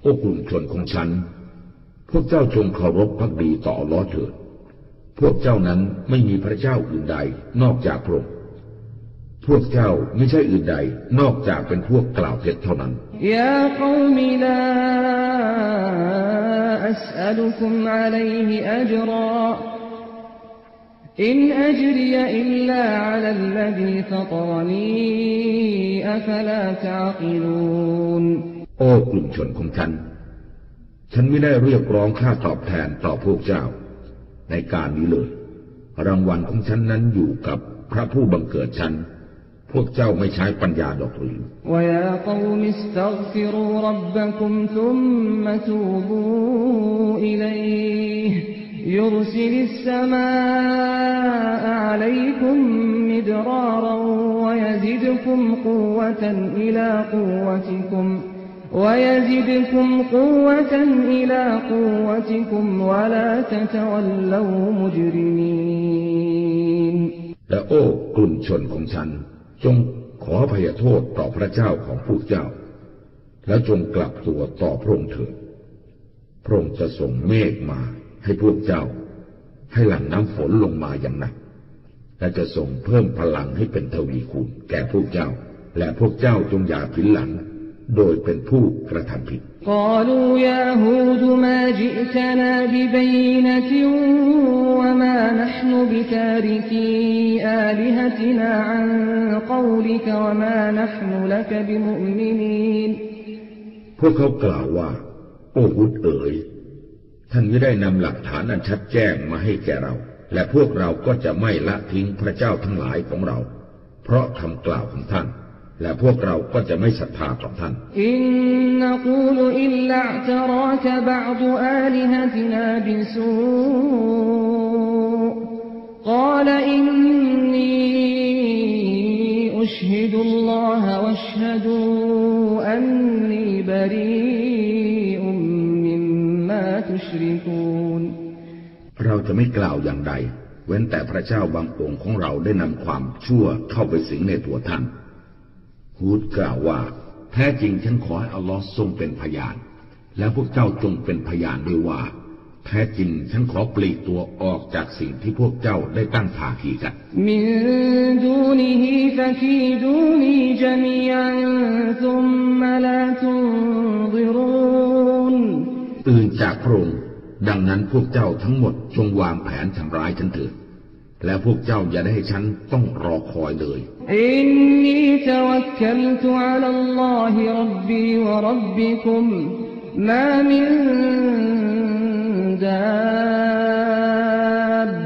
โอ้กลุ่มชนของฉัน พวกเจ้าจงเคารพภักดีต่ออัลลอฮ์เถิด พวกเจ้านั้นไม่มีพระเจ้าอื่นใดนอกจากพระองค์พวกเจ้าไม่ใช่อื่นใดนอกจากเป็นพวกกล่าวเท็จเท่านั้นيا قوم لا أسألكم عليه أجرا إن أجري إلا على الذي فطرنيอัฟลาตะกิลูน โอ้กลุ่มชนของฉัน ฉันไม่ได้เรียกร้องค่าตอบแทนต่อพวกเจ้า ในการนี้เลย รางวัลของฉันนั้นอยู่กับพระผู้บังเกิดฉัน พวกเจ้าไม่ใช้ปัญญาดอกหรือ ويا قوم استغفروا ربكم ثم توبوا إليه يرسل السماء عليكم مدرارا ويزدكم قوة إلى قوتكم ويزدكم قوة إلى قوتكم ولا تتولوا مجرمين และโอ้กลุ่มชนของฉัน จงขออภัยโทษต่อพระเจ้าของพวกเจ้า แล้วจงกลับตัวต่อพระองค์เถิดพระองค์จะส่งเมฆมาให้พวกเจ้า ให้หลั่งน้ำฝนลงมาอย่างหนัก และจะส่งเพิ่มพลังให้เป็นทวีคูณแก่พวกเจ้า และพวกเจ้าจงอย่าผินหลัง โดยเป็นผู้กระทำผิด قالوا يا هود ما جئتنا ببينة وما نحن بتاركي آلهتنا عن قولك وما نحن لك بمؤمنين พวกเขากล่าวว่า โอ้ฮุดเอ๋ย ท่านไม่ได้นำหลักฐานอันชัดแจ้งมาให้แก่เรา และพวกเราก็จะไม่ละทิ้งพระเจ้าทั้งหลายของเรา เพราะคำกล่าวของท่าน และพวกเราก็จะไม่ศรัทธาต่อท่าน อินนกูลอิลลัตรากบาดอาลิฮตินาบิสูกาลอินนีอุชฮิดุลลอฮวัชฮดูอันนีบรีอุมมิมมาตุชริกูนเราจะไม่กล่าวอย่างใด เว้นแต่พระเจ้าบางองค์ของเราได้นำความชั่วเข้าไปสิงในตัวท่าน ฮูดกล่าวว่า แท้จริงฉันขอให้อัลลอฮ์ทรงเป็นพยาน และพวกเจ้าจงเป็นพยานด้วยว่า แท้จริงฉันขอปลีกตัวออกจากสิ่งที่พวกเจ้าได้ตั้งภาคีกันตื่นจากพระองค์ดังนั้นพวกเจ้าทั้งหมดจงวางแผนทำร้ายฉันเถิด และพวกเจ้าอย่าได้ให้ฉันต้องรอคอยเลยอินนีตวักลตุอัลลอฮิรับบีวะรับบิคุมมามินดา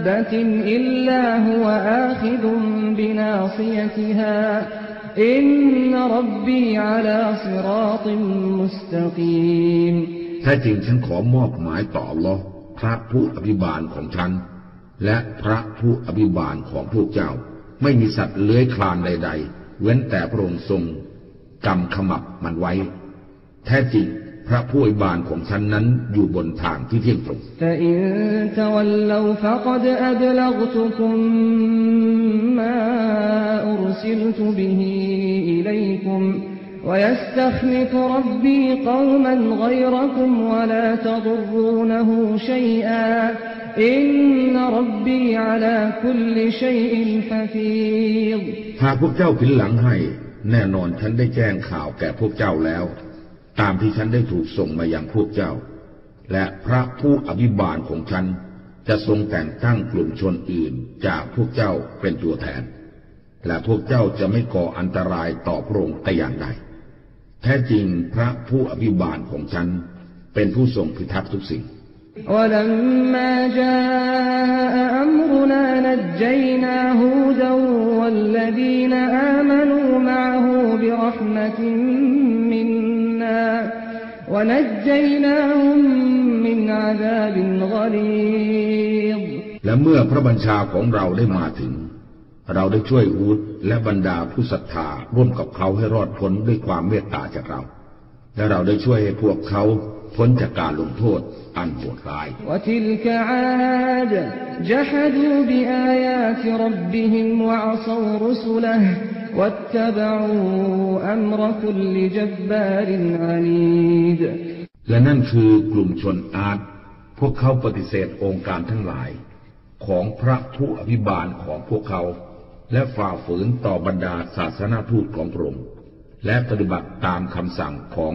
บะตินอิลลาฮุวะอาคิดุมบินาซียติฮาอินนรับบีอัลาซิรอติมุสตะกีมแท้จริงฉันขอมอบหมายต่ออัลอคราบผู้อภิบาลของฉัน และพระผู้อภิบาลของพวกเจ้า ไม่มีสัตว์เลื้อยคลานใด ๆ เว้นแต่พระองค์ทรงกำขมับมันไว้ แท้จริงพระผู้อภิบาลของฉันนั้นอยู่บนทางที่เที่ยงตรงถ้จ หากพวกเจ้าผินหลังให้ แน่นอนฉันได้แจ้งข่าวแก่พวกเจ้าแล้ว ตามที่ฉันได้ถูกส่งมาอย่างพวกเจ้า และพระผู้อภิบาลของฉัน จะทรงแต่งตั้งกลุ่มชนอื่นจากพวกเจ้าเป็นตัวแทน และพวกเจ้าจะไม่ก่ออันตรายต่อพระองค์แต่อย่างใดแท้จริงพระผู้อภิบาลของฉัน เป็นผู้ทรงพิทักษ์ทุกสิ่ง ولما جاء أمرنا نجينا هودا والذين آمنوا معه برحمة منا ونجيناهم من عذاب غليظ และเมื่อพระบัญชาของเราได้มาถึง เราได้ช่วยอูดและบรรดาผู้ศรัทธาร่วมกับเขาให้รอดพ้นด้วยความเมตตาจากเรา และเราได้ช่วยให้พวกเขา พ้นจากการลงโทษอันโหดร้าย และนั่นคือกลุ่มชนอาร์ตพวกเขาปฏิเสธองค์การทั้งหลาย ของพระผู้อภิบาลของพวกเขา และฝ่าฝืนต่อบรรดาศาสนาทูตของพระองค์และปฏิบัติตามคำสั่งของ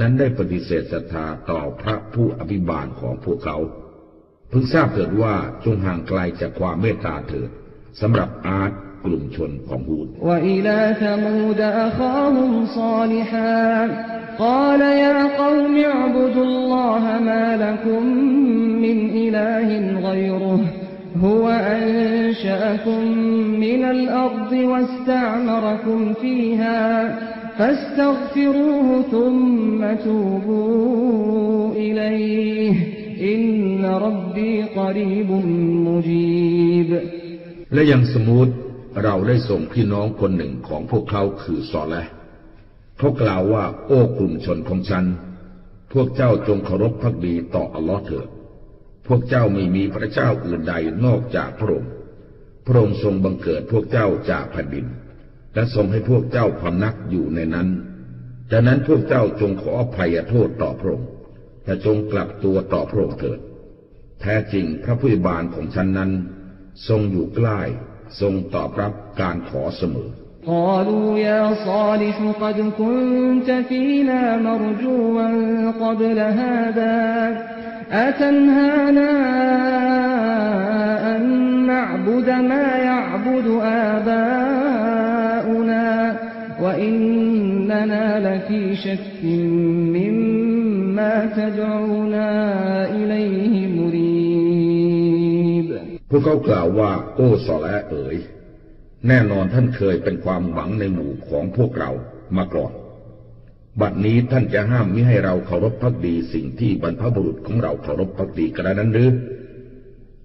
นั้นได้ปฏิเสธศรัทธาต่อพระผู้อภิบาลของพวกเขา พึงทราบเถิดว่าจงห่างไกลจากความเมตตาเถิดสำหรับอาร์ตกลุ่มชนของฮูด وإلى ثمود أخاهم صالحا قال يا قوم اعبدوا الله ما لكم من إله غيره هو أنشأكم من الأرض واستعمركم فيها فاستغفروه ثم توبوا إليه إن ربي قريب مجيب และยังสมูทเราได้ส่งพี่น้องคนหนึ่งของพวกเขาคือซอและเขากล่าวว่า โอ้กลุ่มชนของฉัน พวกเจ้าจงเคารพพักดีต่ออัลลอฮ์เถิด พวกเจ้าไม่มีพระเจ้าอื่นใดนอกจากพระองค์ พระองค์ทรงบังเกิดพวกเจ้าจากแผ่นดิน และทรงให้พวกเจ้าพำนักอยู่ในนั้นดังนั้นพวกเจ้าจงขออภัยโทษต่อพระองค์และจงกลับตัวต่อพระองค์เถิด แท้จริงพระผู้บานของฉันนั้น ทรงอยู่ใกล้ ทรงตอบรับการขอเสมอ قالوا يا صالح قد كنت فينا مرجوا قبل هذا أتنهانا أن نعبد ما يعبد آباؤنا وإننا لفي شك مما تدعونا إليه مريب พวกเขากล่าวว่า โอ้สอแลเอ๋ย แน่นอนท่านเคยเป็นความหวังในหมู่ของพวกเรามาก่อน บัดนี้ท่านจะห้ามมิให้เราเคารพพักดีสิ่งที่บรรพบุรุษของเราเคารพพักดีกระนั้นหรือ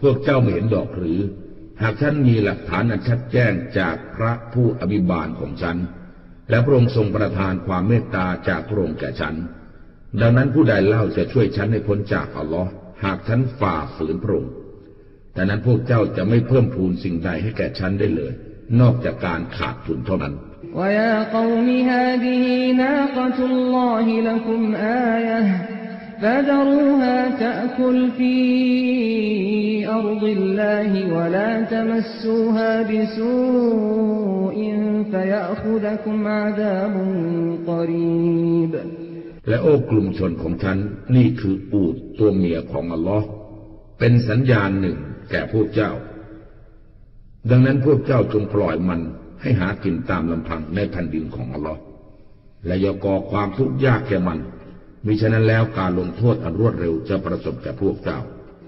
พวกเจ้าไม่เห็นดอกหรือ หากท่านมีหลักฐานอันชัดแจ้งจากพระผู้อภิบาลของฉัน และพระองค์ทรงประทานความเมตตาจากพระองค์แก่ฉัน ดังนั้นผู้ใดเล่าจะช่วยฉันให้พ้นจากอัลลอฮ์หากฉันฝ่าฝืนพระองค์แต่นั้นพวกเจ้าจะไม่เพิ่มพูนสิ่งใดให้แก่ฉันได้เลย นอกจากการขาดทุนเท่านั้น ويا قوم هذه ناقة الله لكم آية فذروها تأكل في أرض الله ولا تمسوها بسوء فيأخذكم عذاب قريب และโอ้กลุ่มชนของฉันนี่คืออูดตัวเมียของอัลลอฮ์เป็นสัญญาณหนึ่งแก่พวกเจ้า ดังนั้นพวกเจ้าจงปล่อยมันให้หากินตามลำพังในแผ่นดินของอัลลอฮ์และอย่าก่อความทุกข์ยากแก่มัน มิฉะนั้นแล้วการลงโทษอันรวดเร็วจะประสบแก่พวกเจ้า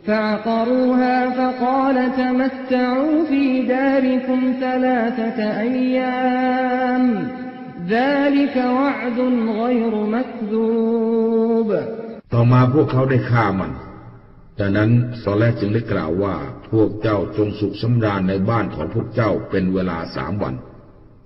فعقروها فقال تمتعوا في داركم ثلاثة أيام ذلك وعد غير مكذوب ต่อมาพวกเขาได้ฆ่ามันดังนั้นซอแลห์จึงได้กล่าวว่า พวกเจ้าจงสุขสำราญในบ้านของพวกเจ้าเป็นเวลาสามวัน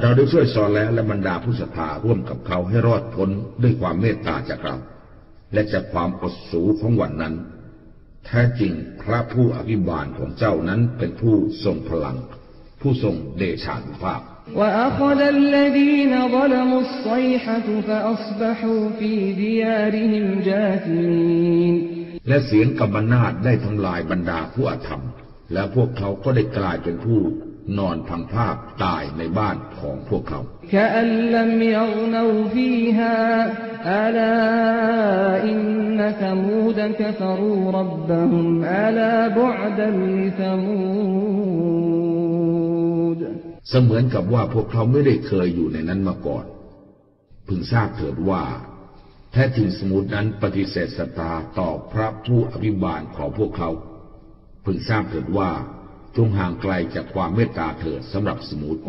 เราได้ช่วยซอและและบรรดาผู้ศรัทธาร่วมกับเขาให้รอดพ้นด้วยความเมตตาจากเรา และจากความอดสูของวันนั้น แท้จริงพระผู้อภิบาลของเจ้านั้นเป็นผู้ทรงพลัง ผู้ทรงเดชานุภาพ وأخذ الذين ظلموا الصيحة فأصبحوا في ديارهم جاثمين และเสียงกับบรรนาดได้ทำลายบรรดาผู้อธรรม และพวกเขาก็ได้กลายเป็นผู้ นอนพังภาพตายในบ้านของพวกเขา เสมือนกับว่าพวกเขาไม่ได้เคยอยู่ในนั้นมาก่อน พึงทราบเถิดว่า แท้จริงสมุดนั้นปฏิเสธสตาต่อพระผู้อภิบาลของพวกเขา พึงทราบเถิดว่า จงห่างไกลจากความเมตตาเถิดสำหรับสมุทร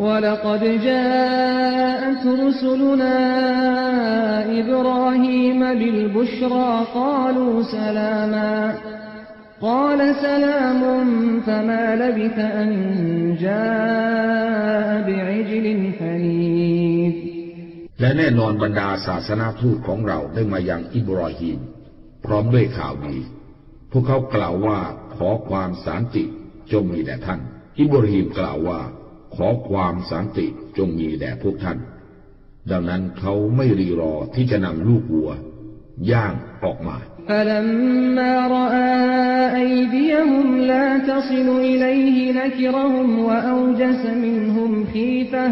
และแน่นอนบรรดาศาสนาทูตของเราได้มาอย่างอิบรอฮีม พร้อมด้วยข่าวดี พวกเขากล่าวว่าขอความสารติ จงมีแด่ท่าน อิบรอฮีมกล่าวว่า ขอความสันติจงมีแด่พวกท่าน ดังนั้นเขาไม่รีรอที่จะนำลูกวัว ย่างออกมา فلما رأى أيديهم لا تصل إليه نكرهم وأوجس منهم خيفة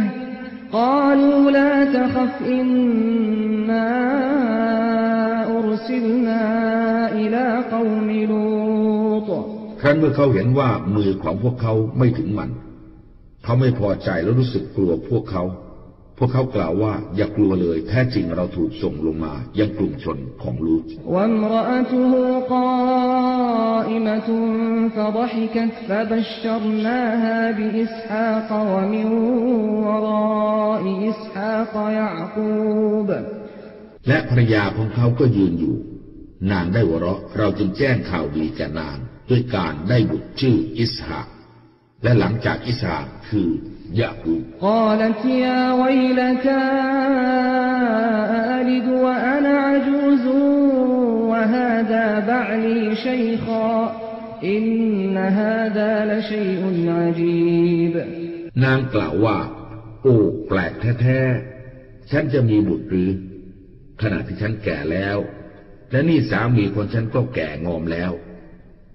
قالوا لا تخف إنا أرسلنا إلى قوم لوط ครั้นเมื่อเขาเห็นว่ามือของพวกเขาไม่ถึงมัน เขาไม่พอใจและรู้สึกกลัวพวกเขา พวกเขากล่าวว่าอย่ากลัวเลย แท้จริงเราถูกส่งลงมายังกลุ่มชนของลูตและภรรยาของเขาก็ยืนอยู่ นางได้วเราะ เราจึงแจ้งข่าวดีแก่นาง ด้วยการได้บุตรชื่ออิสหะและหลังจากอิสหากคือยากูบนางกล่าวว่า โอ้แปลกแท้ๆ ฉันจะมีบุตรหรือ ขณะที่ฉันแก่แล้ว และนี่สามีคนฉันก็แก่งอมแล้ว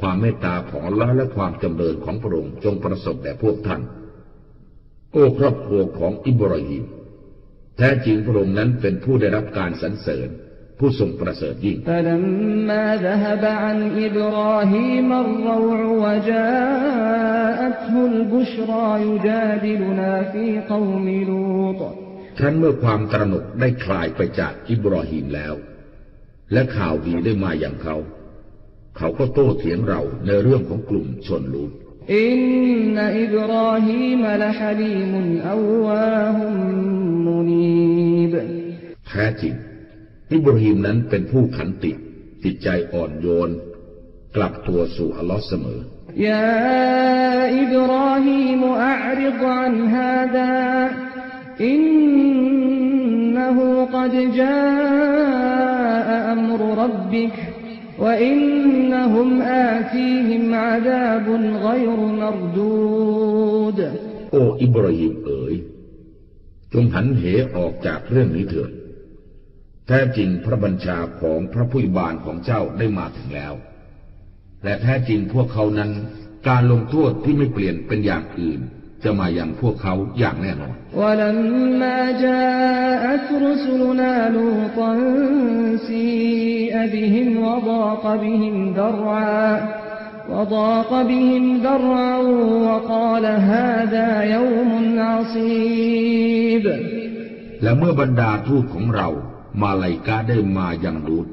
ความเมตตาของละและความจำเริญของพระองค์จงประสบแด่พวกท่าน โอ้ครอบครัวของอิบราฮิมแท้จริงพระองค์นั้นเป็นผู้ได้รับการสรรเสริญผู้ทรงประเสริฐยิ่งครั้นเมื่อความตระหนกได้คลายไปจากอิบราฮิมแล้ว และข่าวดีได้มาอย่างเขา เขาก็โต้เถียงเราในเรื่องของกลุ่มชนลูดอินนอิบรอฮีมละฮลีมุนอวาฮุมมุนีบแท้จริงอิบราฮิมนั้นเป็นผู้ขันติ จิตใจอ่อนโยน กลับตัวสู่อัลลอฮ์เสมอยาอิบรอฮิมอัริดอันฮาดาอินนหูกัดจาอัมรุรับบิก وإنهم آتيهم عذاب غير مردود โอ้อิบราฮิมเอ๋ย จงหันเหออกจากเรื่องนี้เถิด แท้จริงพระบัญชาของพระผู้บานของเจ้าได้มาถึงแล้ว และแท้จริงพวกเขานั้น การลงโทษที่ไม่เปลี่ยนเป็นอย่างอื่น จะมาอย่างพวกเขาอย่างแน่นอนและเมื่อบรรดาทูตของเรา มาไลายกาได้มาอย่างรูด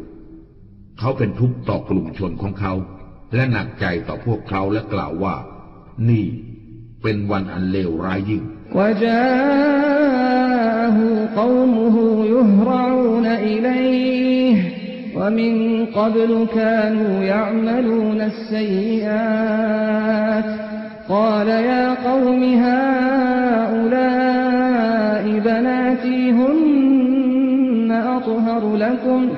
เขาเป็นทุกข์ต่อกลุ่มชนของเขา และหนักใจต่อพวกเขาและกล่าวว่า นี่ เป็นวันอันเลวร้ายยิ่ง وجاءه قومه يهرعون إليه ومن قبل كانوا يعملون السيئات قال يا قوم هؤلاء بناتي هن أطهر لكم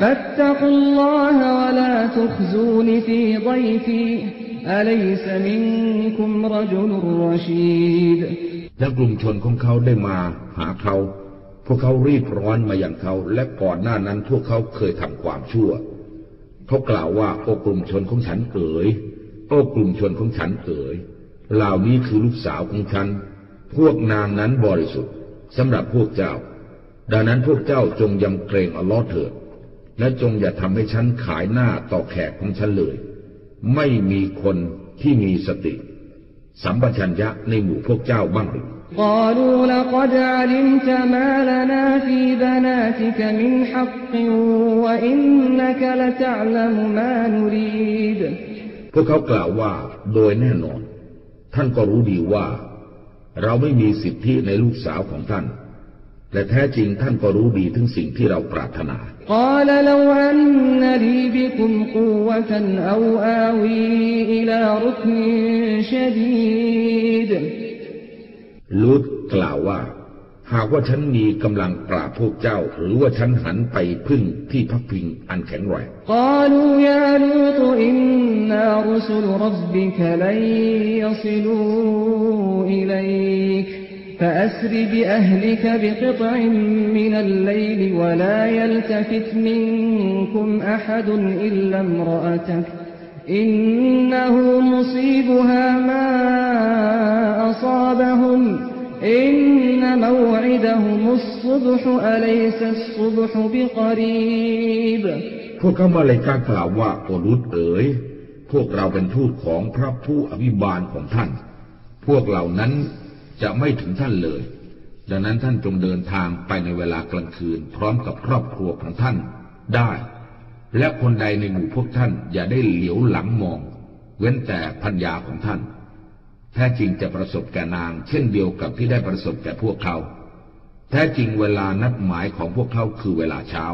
فاتقوا الله ولا تخزون في ضيفي และกลุ่มชนของเขาได้มาหาเขา พวกเขารีบร้อนมาอย่างเขา และก่อนหน้านั้นพวกเขาเคยทำความชั่ว เขากล่าวว่าโอ้กลุ่มชนของฉันเอ๋ย โอ้กลุ่มชนของฉันเอ๋ย เหล่านี้คือลูกสาวของฉัน พวกนางนั้นบริสุทธิ์สำหรับพวกเจ้า ดังนั้นพวกเจ้าจงยำเกรงอัลลอฮ์เถิด และจงอย่าทำให้ฉันขายหน้าต่อแขกของฉันเลย ไม่มีคนที่มีสติ สัมปชัญญะในหมู่พวกเจ้าบ้างหรือพวกเขากล่าวว่า โดยแน่นอน ท่านก็รู้ดีว่า เราไม่มีสิทธิในลูกสาวของท่าน และแท้จริงท่านก็รู้ดีถึงสิ่งที่เราปรารถนา قال لو أن لي بكم قوة أو آوي إلى ركن شديد ลูดกล่าวว่า หากว่าฉันมีกำลังปราบพวกเจ้า หรือว่าฉันหันไปพึ่งที่พักพิงอันแข็งแรง قالوا يا لوط إنا رسل ربك لن يصلوا إليك فأسر بأهلك بقطع من الليل ولا يلتفت منكم أحد إلا امرأتك إنه مصيبها ما أصابهم إن موعدهم الصبح أليس الصبح بقريب พวกเขามาเลยกล้ากล่าวว่าโอรุตเอ๋ย พวกเราเป็นทูตของพระผู้อภิบาลของท่าน พวกเหล่านั้น จะไม่ถึงท่านเลย ดังนั้นท่านจงเดินทางไปในเวลากลางคืน พร้อมกับครอบครัวของท่านได้ และคนใดในหมู่พวกท่านอย่าได้เหลียวหลังมอง เว้นแต่พัญญาของท่าน แท้จริงจะประสบแก่นาง เช่นเดียวกับที่ได้ประสบแก่พวกเขา แท้จริงเวลานัดหมายของพวกเขาคือเวลาเช้า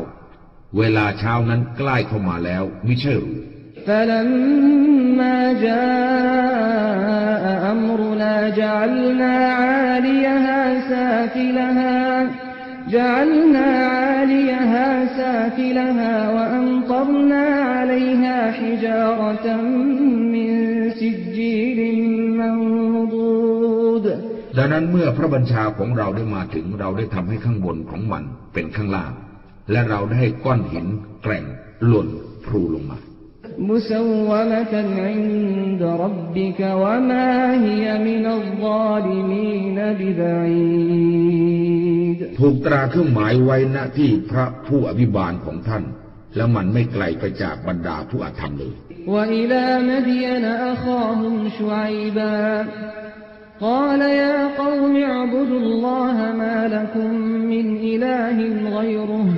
เวลาเช้านั้นใกล้เข้ามาแล้วมิใช่หรือ فلما جاء أمرنا جعلنا عاليها سافلها جعلنا عاليها سافلها وأمطرنا عليها حجارة من سجيل منضود ดังนั้นเมื่อพระบัญชาของเราได้มาถึงเราได้ทำให้ข้างบนของมันเป็นข้างล่าง และเราได้ให้ก้อนหินแกร่งหล่นพลูลงมา مسومة عند ربك وما هي من الظالمين ببعيد ถูกตราเครื่องหมายไว้ณที่พระผู้อภิบาลของท่าน และมันไม่ไกลไปจากบรรดาผู้อาธรรมเลย وإلى مدين أخاهم شعيبا قال يا قوم اعبدوا الله ما لكم من إله غيره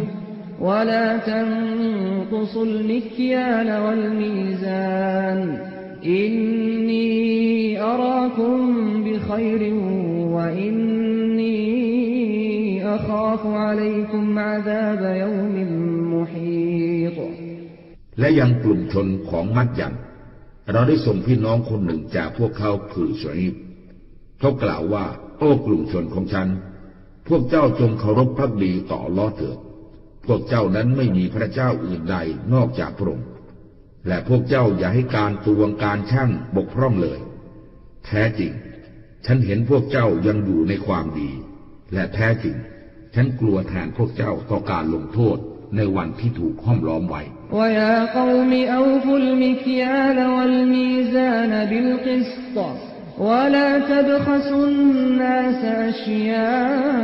ولا تنقصوا المكيال والميزان إني أراكم بخير وإني أخاف عليكم عذاب يوم محيط และยังกลุ่มชนของมัดยัน เราได้ส่งพี่น้องคนหนึ่งจากพวกเขาคือชอีบเขากล่าวว่า โอ้กลุ่มชนของฉัน พวกเจ้าจงเคารพพักดีต่อลอเถิด พวกเจ้านั้นไม่มีพระเจ้าอื่นใดนอกจากพระองค์และพวกเจ้าอย่าให้การตวงการช่างบกพร่องเลย แท้จริง ฉันเห็นพวกเจ้ายังอยู่ในความดี และแท้จริง ฉันกลัวแทนพวกเจ้าต่อการลงโทษในวันที่ถูกห้อมล้อมไว้ว قوم أوفوا المكيال والميزان بالقسط ولا تبخسوا الناس أشياءهم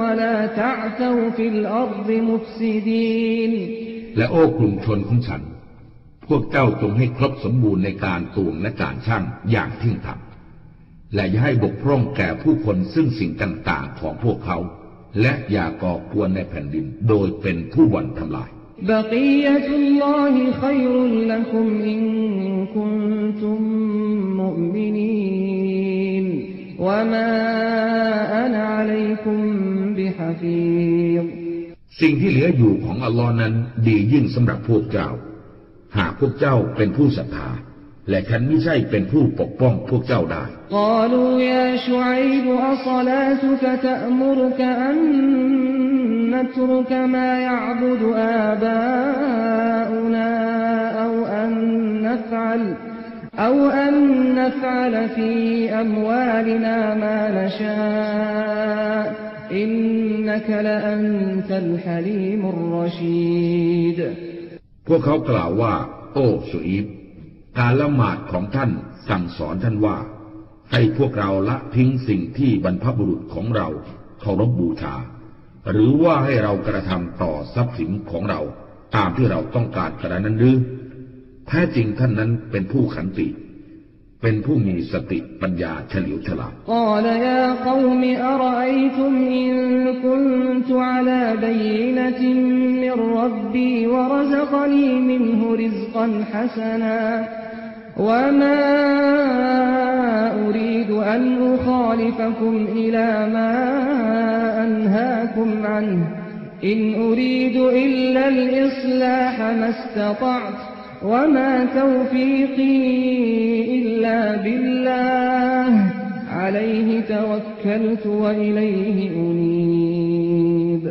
ولا تعثوا في الأرض مفسدين และโอ้กลุ่มชนของฉัน พวกเจ้าจงให้ครบสมบูรณ์ในการตวงและการช่างอย่างทิ้งทำและอย่าให้บกพร่องแก่ผู้คนซึ่งสิ่งต่างๆของพวกเขา และอย่าก่อกวนในแผ่นดินโดยเป็นผู้บ่อนทำลาย بقية الله خير لكم إن كنتم مؤمنين وما أنا عليكم بحفيظ สิ่งที่เหลืออยู่ของอัลลอฮ์นั้นดียิ่งสำหรับพวกเจ้า หากพวกเจ้าเป็นผู้ศรัทธา และฉันไม่ใช่เป็นผู้ปกป้องพวกเจ้าได้ قالوا يا شعيب أصلاتك تأمرك أن نترك ما يعبد آباؤنا أو أن نفعل أو أن نفعل في أموالنا ما نشاء إنك لأنت الحليم الرشيد พวกเขากล่าวว่า โอ้สุอีบการละหมาดของท่านสั่งสอนท่านว่า ให้พวกเราละทิ้งสิ่งที่บรรพบุรุษของเราเคารพบูชา หรือว่าให้เรากระทำต่อทรัพย์สินของเรา ตามที่เราต้องการกระนั้นหรือแท้จริงท่านนั้นเป็นผู้ขันติ เป็นผู้มีสติปัญญาเฉลียวฉลาดกล่าวยาคอมอรอยทุมอินคุนตุอลาบยนติมิรับบีวรซกนีมินฮุริซกันฮัสนา وما أريد أن أخالفكم إلى ما أنهاكم عنه إن أريد إلا الإصلاح ما استطعت وما توفيقي إلا بالله عليه توكلت وإليه أنيب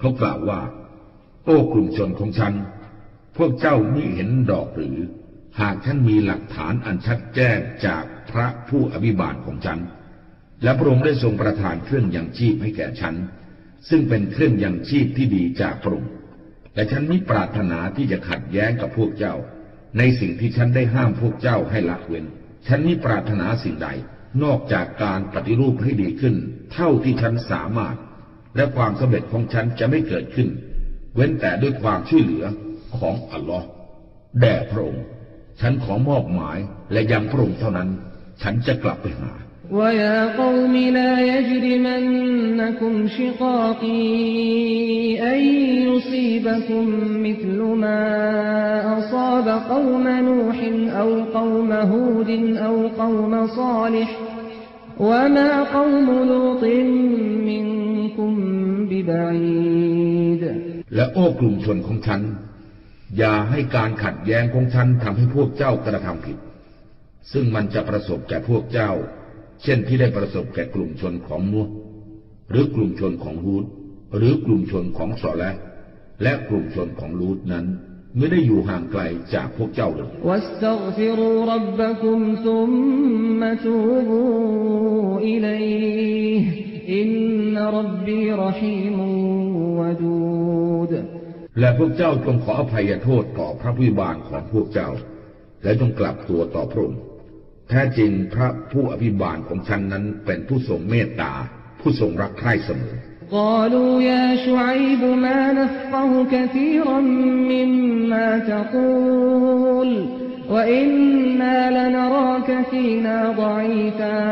เขากล่าวว่า โอ้กลุ่มชนของฉัน พวกเจ้ามิเห็นดอกหรือ หากฉันมีหลักฐานอันชัดแจ้งจากพระผู้อภิบาลของฉัน และพระองค์ได้ทรงประทานเครื่องยังชีพให้แก่ฉัน ซึ่งเป็นเครื่องยังชีพที่ดีจากพระองค์และฉันมิปรารถนาที่จะขัดแย้งกับพวกเจ้า ในสิ่งที่ฉันได้ห้ามพวกเจ้าให้ละเว้น ฉันมิปรารถนาสิ่งใด นอกจากการปฏิรูปให้ดีขึ้น เท่าที่ฉันสามารถ และความสำเร็จของฉันจะไม่เกิดขึ้น เว้นแต่ด้วยความช่วยเหลือของอัลลอฮ์แด่พระองค์ ฉันขอมอบหมายและยังพระองค์เท่านั้น ฉันจะกลับไปหา ويا قوم لا يجرمنكم شقاقي أن يصيبكم مثل ما أصاب أصاب قوم نوح أو قوم هود أو قوم صالح وما قوم لوط منكم ببعيد และโอ้กลุ่มชนของฉัน อย่าให้การขัดแย้งของฉันทำให้พวกเจ้ากระทำผิด ซึ่งมันจะประสบแก่พวกเจ้า เช่นที่ได้ประสบแก่กลุ่มชนของมัวหรือกลุ่มชนของฮูดหรือกลุ่มชนของสอและและกลุ่มชนของลูดนั้นไม่ได้อยู่ห่างไกลจากพวกเจ้าเลยอินนรับบีรหีมวดูด และพวกเจ้าจงขออภัยโทษต่อพระผู้บานของพวกเจ้า และจงกลับตัวต่อพระองค์แท้จริงพระผู้อภิบาลของฉันนั้นเป็นผู้ทรงเมตตา ผู้ทรงรักใคร่เสมอ قالوا يا شعيب ما نفقه كثيرا مما تقول وإنا لنراك فينا ضعيفا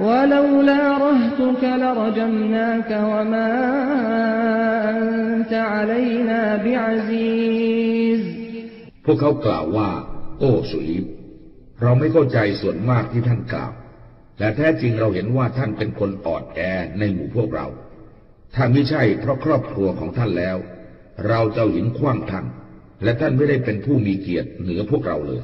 ولولا رهتك لرجمناك وما أنت علينا بعزيز พวกเขากล่าวว่า โอ้สุอีบเราไม่เข้าใจส่วนมากที่ท่านกล่าว และแท้จริงเราเห็นว่าท่านเป็นคนอ่อนแอในหมู่พวกเรา ถ้าไม่ใช่เพราะครอบครัวของท่านแล้ว เราจะหินขว้างท่าน และท่านไม่ได้เป็นผู้มีเกียรติเหนือพวกเราเลย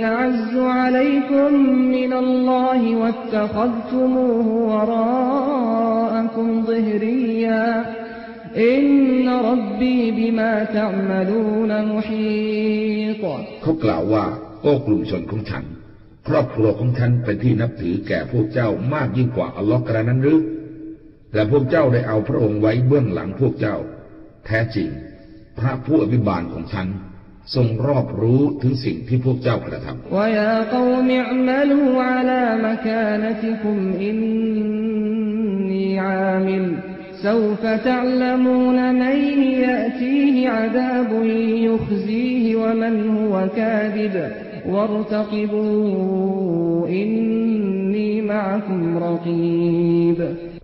قال يا قوم أرهطي أعز عليكم من الله واتخذتموه وراءكم ظهريا إن ربي بما تعملون محيط เขากล่าวว่า โอ้กลุ่มชนของฉัน ครอบครัวของฉันเป็นที่นับถือแก่พวกเจ้ามากยิ่งกว่าอัลลอฮ์กระนั้นหรือ และพวกเจ้าได้เอาพระองค์ไว้เบื้องหลังพวกเจ้า แท้จริง พระผู้อภิบาลของฉัน ทรงรอบรู้ถึงสิ่งที่พวกเจ้ากระทำ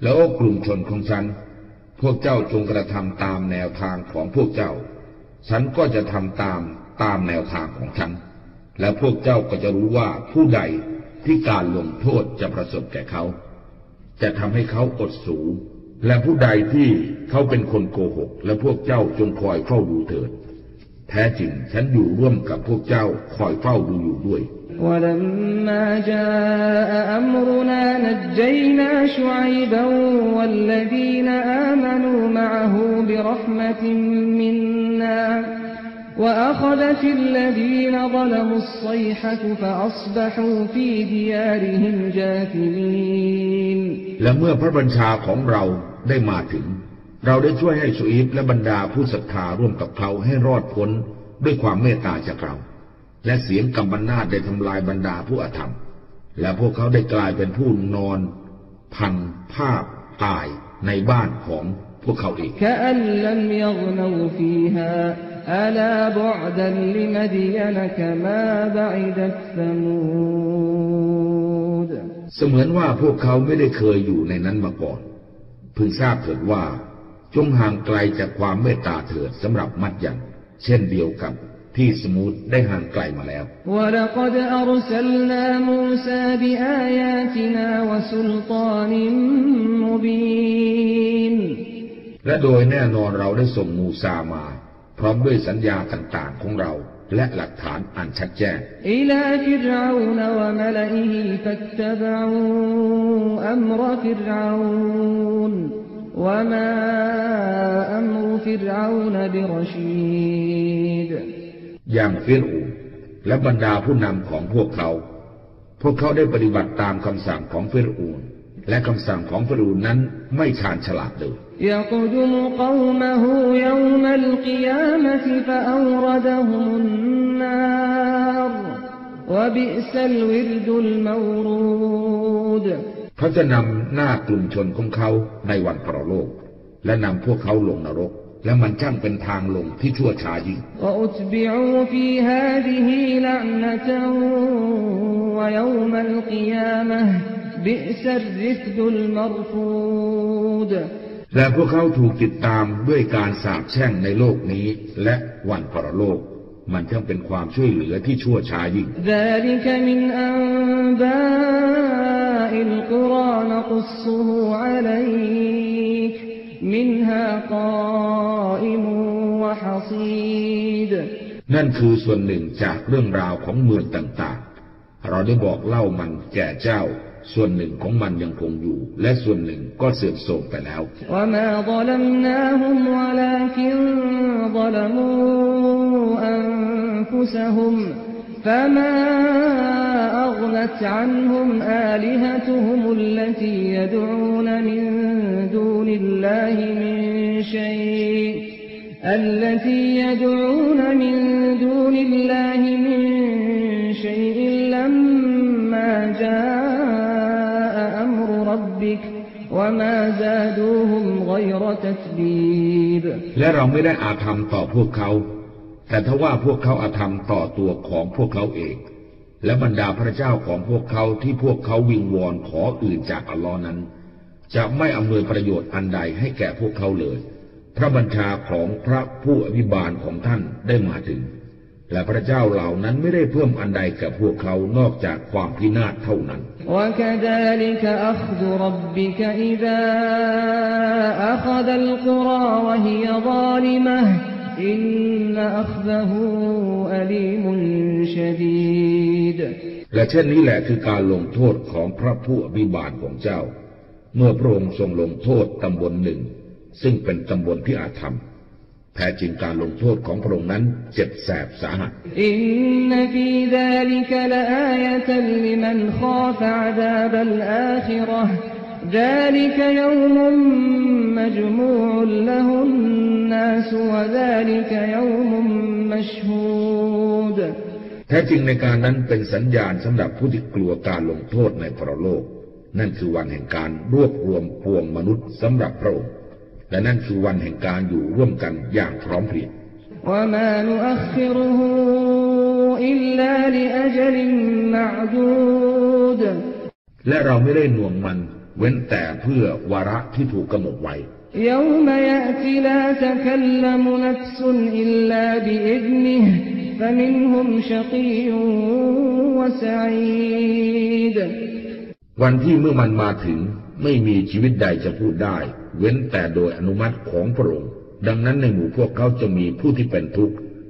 แล้วกลุ่มชนของฉัน พวกเจ้าจงกระทำตามแนวทางของพวกเจ้า ฉันก็จะทำตามตามแนวทางของฉัน และพวกเจ้าก็จะรู้ว่าผู้ใดที่การลงโทษจะประสบแก่เขา จะทำให้เขาอดสูและผู้ใดที่เขาเป็นคนโกหก และพวกเจ้าจงคอยเฝ้าดูเถิด แท้จริงฉันอยู่ร่วมกับพวกเจ้าคอยเฝ้าดูอยู่ด้วย ولما جاء أمرنا نجينا شعيبا والذين آمنوا معه برحمة منا وأخذت الذين ظلموا الصيحة فأصبحوا في ديارهم جاثمين และเมื่อพระบัญชาของเราได้มาถึง เราได้ช่วยให้สุอีฟและบรรดาผู้ศรัทธาร่วมกับเขาให้รอดพ้นด้วยความเมตตาจากเรา และเสียงกำบนาได้ทำลายบรรดาผู้อธรรม และพวกเขาได้กลายเป็นผู้นอน พันภาพตายในบ้านของพวกเขาเองเสมือนว่าพวกเขาไม่ได้เคยอยู่ในนั้นมาก่อน พึงทราบเถิดว่า จงห่างไกลจากความเมตตาเถิดสำหรับมัดยันเช่นเดียวกับ ที่สมูทได้ห่างไกลมาแล้ว และโดยแน่นอนเราได้ส่งมูซามา พร้อมด้วยสัญญาต่างๆของเราและหลักฐานอันชัดแจ้งและบรชีด อย่างเฟิรูและบรรดาผู้นำของพวกเขา พวกเขาได้ปฏิบัติตามคำสั่งของเฟรรูนและคำสั่งของเฟรรูนนั้นไม่ชาญฉลาดเลยเขาจะนำหน้ากลุ่มชนของเขาในวันพรโลก และนำพวกเขาลงนรก และมันช่างเป็นทางลงที่ชั่วช้ายิ่งและพวกเขาถูกติดตามด้วยการสาบแช่งในโลกนี้ และวันปรโลก มันช่างเป็นความช่วยเหลือที่ชั่วช้ายิ่งน มินฮากออิมูวะฮาซีดนั่นคือส่วนหนึ่งจากเรื่องราวของเมืองต่างๆ เราได้บอกเล่ามันแก่เจ้า ส่วนหนึ่งของมันยังคงอยู่ และส่วนหนึ่งก็เสื่อมโทรมไปแล้วและ فما أغنت عنهم آلهتهم التي يدعون من دون الله من شيء التي يدعون من دون الله من شيء لما جاء أمر ربك وما زادوهم غير تتبيب และเราไม่ได้อาธรรมต่อพวกเขา แต่ทว่าพวกเขาอาธรรมต่อตัวของพวกเขาเอง และบรรดาพระเจ้าของพวกเขาที่พวกเขาวิงวอนขออื่นจากอัลลอฮ์นั้น จะไม่อำนวยประโยชน์อันใดให้แก่พวกเขาเลย พระบัญชาของพระผู้อภิบาลของท่านได้มาถึง และพระเจ้าเหล่านั้นไม่ได้เพิ่มอันใดแก่พวกเขานอกจากความพินาศเท่านั้น وكذلك أخذ ربك إذا أخذ القرى وهي ظالمة และเช่นนี้แหละคือการลงโทษของพระผู้อภิบาลของเจ้า เมื่อพระองค์ทรงลงโทษตำบลหนึ่ง ซึ่งเป็นตำบลที่อาธรรมแท้จริงการลงโทษของพระองค์นั้นเจ็บแสบสาหัสอินนฟีซาลิกลาอายะตันลิมันคอฟะอาดาบัลอาคิเราะห์ ذلك يوم مجموع له الناس وذلك يوم مشهود แท้จริงในการนั้นเป็นสัญญาณสำหรับผู้ที่กลัวการลงโทษในพระโลก นั่นคือวันแห่งการรวบรวมปวงมนุษย์สำหรับพระองค์และนั่นคือวันแห่งการอยู่ร่วมกันอย่างพร้อมเพรียง وما نؤخره إلا لأجل معدود และเราไม่ได้หน่วงมัน เว้นแต่เพื่อวาระที่ถูกกำหนดไว้ يوم يأتي لا تكلم نفس إلا بإذنه فمنهم شقي وسعيد วันที่เมื่อมันมาถึงไม่มีชีวิตใดจะพูดได้ เว้นแต่โดยอนุมัติของพระองค์ดังนั้นในหมู่พวกเขาจะมีผู้ที่เป็นทุกข์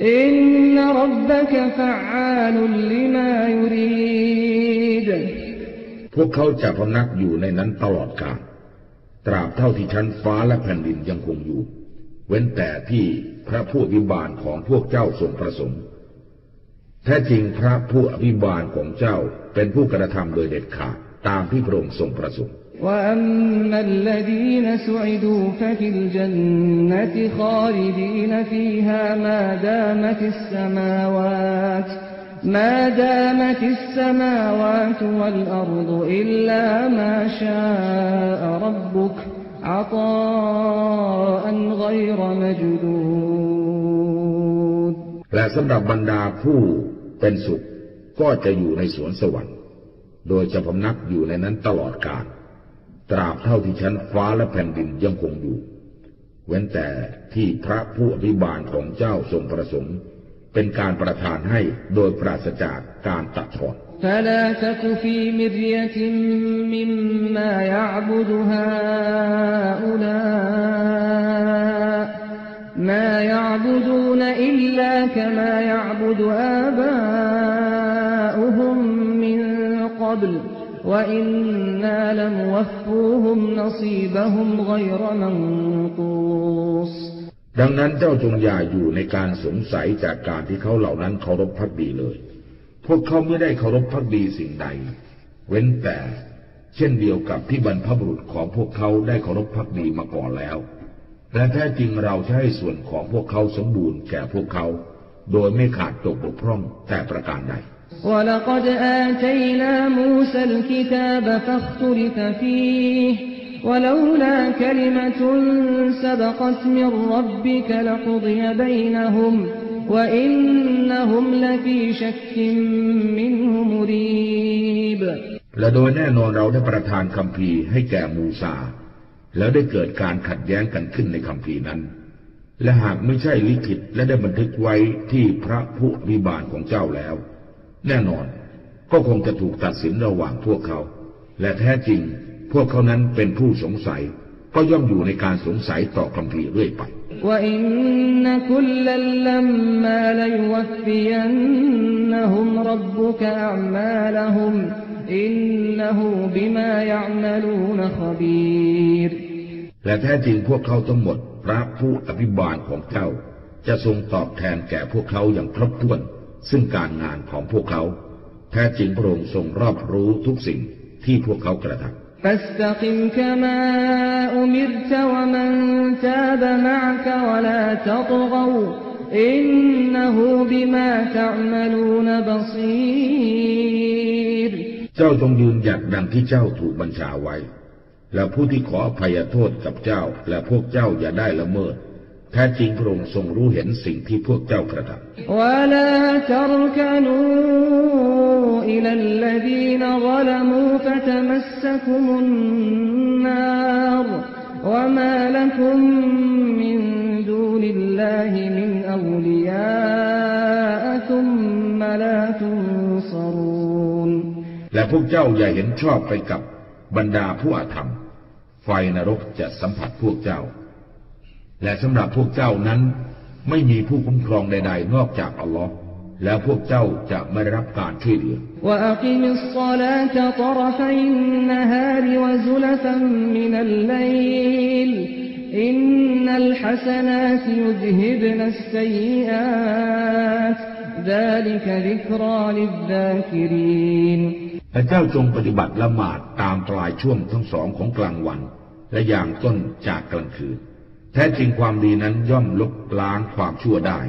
إن ربك فعال لما يريد พวกเขาจะพำนักอยู่ในนั้นตลอดกาลตราบเท่าที่ชั้นฟ้าและแผ่นดินยังคงอยู่ เว้นแต่ที่พระผู้อภิบาลของพวกเจ้าทรงประสงค์ แท้จริงพระผู้อภิบาลของเจ้าเป็นผู้กระทำโดยเด็ดขาดตามที่พระองค์ทรงประสงค์ وأما الذين سعدوا ففي الجنة خالدين فيها ما دامت السماوات ما دامت السماوات والأرض إلا ما شاء ربك عطاء غير مجدود และสำหรับบรรดาผู้เป็นสุขก็จะอยู่ในสวนสวรรค์ โดยจะพำนักอยู่ในนั้นตลอดกาล ตราบเท่าที่ชั้นฟ้าและแผ่นดินยังคงอยู่ เว้นแต่ที่พระผู้อภิบาลของเจ้าทรงประสงค์ เป็นการประทานให้โดยปราศจากการตัดถอนอ تك في مرية مما يعبد هؤلاء ما يعبدون إلا كما يعبد آباؤهم من قبل وإنا لموفوهم نصيبهم غير منقوص ดังนั้นเจ้าจงอย่าอยู่ในการสงสัยจากการที่เขาเหล่านั้นเคารพพักดีเลย พวกเขาไม่ได้เคารพพักดีสิ่งใด เว้นแต่ เช่นเดียวกับที่บรรพบุรุษของพวกเขาได้เคารพพักดีมาก่อนแล้ว และแท้จริงเราจะให้ส่วนของพวกเขาสมบูรณ์แก่พวกเขา โดยไม่ขาดตกบกพร่องแต่ประการใด ولقد آتينا موسى الكتاب فاختلف فيه ولولا كلمة سبقت من ربك لقضي بينهم وإنهم لفي شك منه مريب และโดยแน่นอนเราได้ประทานคำพีร์ให้แก่มูซา แล้วได้เกิดการขัดแย้งกันขึ้นในคำพีร์นั้น และหากไม่ใช่ลิขิตและได้บันทึกไว้ที่พระผู้อภิบาลของเจ้าแล้ว แน่นอน ก็คงจะถูกตัดสินระหว่างพวกเขา และแท้จริง พวกเขานั้นเป็นผู้สงสัย ก็ย่อมอยู่ในการสงสัยต่อคำพีเรื่อยไปและแท้จริงพวกเขาทั้งหมดพระผู้อภิบาลของเจ้า จะทรงตอบแทนแก่พวกเขาอย่างครบถ้วน ซึ่งการงานของพวกเขา แท้จริงพระองค์ทรงรอบรู้ทุกสิ่งที่พวกเขากระทำดัเจ้าจงยืนหยัดดังที่เจ้าถูกบัญชาไว้ และผู้ที่ขออภัยโทษกับเจ้า และพวกเจ้าอย่าได้ละเมิด แท้จริงพระองค์ทรงรู้เห็นสิ่งที่พวกเจ้ากระทำวลาทรกนูอิลลดีนซลมูฟตมัสกุมุนนารวมาลักุมมินดูนิลลาฮิมินอวลิยาทุมมลาตุนซรูนและพวกเจ้าอย่าเห็นชอบไปกับบรรดาผู้อาธรรม ไฟนรกจะสัมผัสพวกเจ้า และสำหรับพวกเจ้านั้น ไม่มีผู้คุ้มครองใด ๆ นอกจากอัลลอฮ์แล้วพวกเจ้าจะไม่รับการช่วยเหลือและเจ้าจงปฏิบัติละหมาดตามปลายช่วงทั้งสองของกลางวัน และอย่างต้นจากกลางคืน แท้จริงความดีนั้นย่อมลบล้างความชั่วได้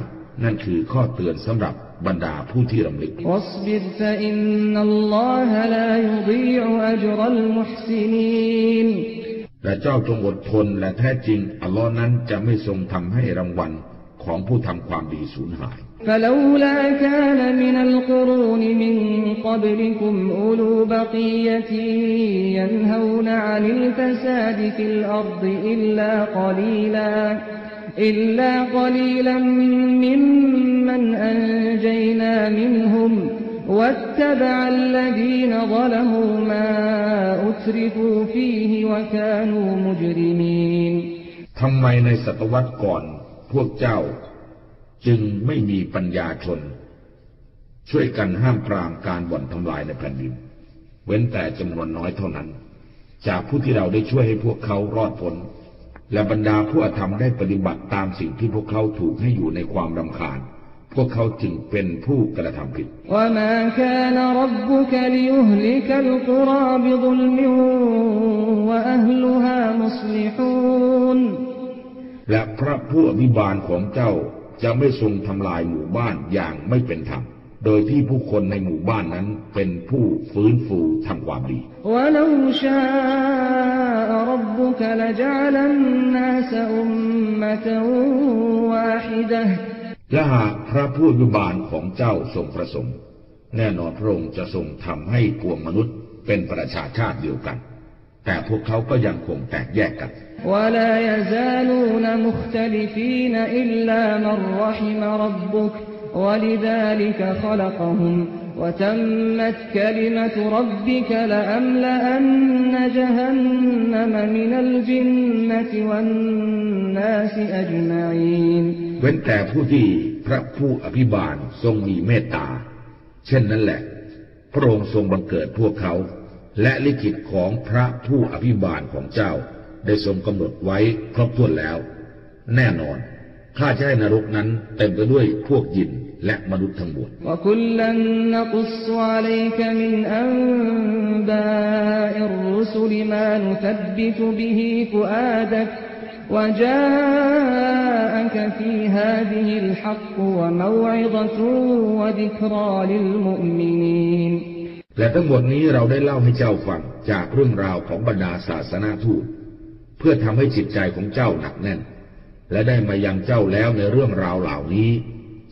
นั่นคือข้อเตือนสำหรับบรรดาผู้ที่รำลึกและเจ้าจงอดทนและแท้จริง อัลลอฮ์นั้นจะไม่ทรงทำให้รางวัลของผู้ทำความดีสูญหาย فلولا كان من القرون من قبلكم أولو بقية ينهون عن الفساد في الأرض إلا قليلا إلا قليلا ممن أنجينا منهم واتبع الذين ظلموا ما أترفوا فيه وكانوا مجرمين ทำไมในศตวรรษก่อนพวกเจ้า จึงไม่มีปัญญาชน ช่วยกันห้ามปรามการบ่อนทำลายในแผ่นดิน เว้นแต่จำนวนน้อยเท่านั้น จากผู้ที่เราได้ช่วยให้พวกเขารอดพ้นและบรรดาผู้อธรรมได้ปฏิบัติตามสิ่งที่พวกเขาถูกให้อยู่ในความรำคาญ พวกเขาจึงเป็นผู้กระทำผิดและพระผู้อภิบาลของเจ้า จะไม่ทรงทำลายหมู่บ้านอย่างไม่เป็นธรรมโดยที่ผู้คนในหมู่บ้านนั้นเป็นผู้ฟื้นฟูทำความดี และหากพระผู้อภิบาลของเจ้าทรงประสงค์ แน่นอนพระองค์จะทรงทำให้ปวงมนุษย์เป็นประชาชาติเดียวกัน แต่พวกเขาก็ยังคงแตกแยกกัน ولا يزالون مختلفين إلا من رحم ربك ولذلك خلقهم وتمت كلمة ربك لأملأن جهنم من الجنة والناس أجمعين เว้นแต่ผู้ที่พระผู้อภิบาลทรงมีเมตตา เช่นนั้นแหละ พระองค์ทรงบังเกิดพวกเขา และลิขิตของพระผู้อภิบาลของเจ้า ได้ทรงกำหนดไว้ครบถ้วนแล้ว แน่นอนข้าจะให้นรกนั้นเต็มไปด้วยพวกยินและมนุษย์ทั้งหมดและทั้งหมดนี้เราได้เล่าให้เจ้าฟังจากเรื่องราวของบรรดาศาสนาทูต พื่อทำให้จิตใจของเจ้าหนักแน่น และได้มายังเจ้าแล้วในเรื่องราวเหล่านี้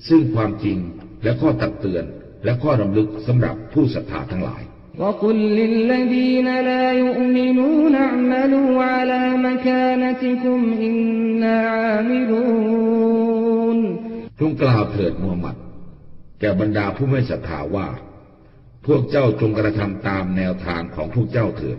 ซึ่งความจริงและข้อตักเตือนและข้อรำลึกสำหรับผู้ศรัทธาทั้งหลาย وقل للذين لا يؤمنون اعملوا على مكانتكم إنا عاملون จงกล่าวเถิดมูฮัมหมัด แก่บรรดาผู้ไม่ศรัทธาว่า พวกเจ้าจงกระทำตามแนวทางของพวกเจ้าเถิด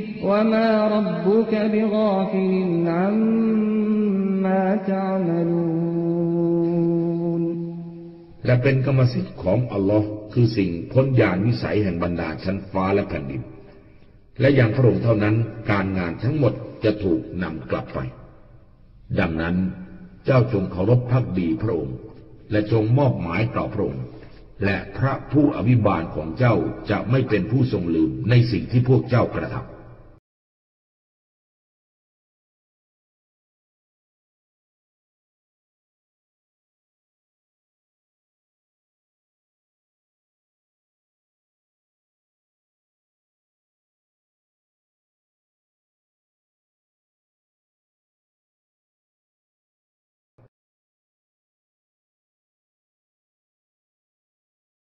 كله وإليه يرجع الأمر كله فاعبده وتوكل عليه وما ربك بغافل عما تعملون และเป็นกรรมสิทธิ์ของอัลลอฮ์คือสิ่งพ้นญาณวิสัยแห่งบรรดาชั้นฟ้าและแผ่นดิน และอย่างพระองค์เท่านั้นการงานทั้งหมดจะถูกนำกลับไป ดังนั้นเจ้าจงเคารพพักดีพระองค์ และจงมอบหมายต่อพระองค์ และพระผู้อภิบาลของเจ้าจะไม่เป็นผู้ทรงลืมในสิ่งที่พวกเจ้ากระทำ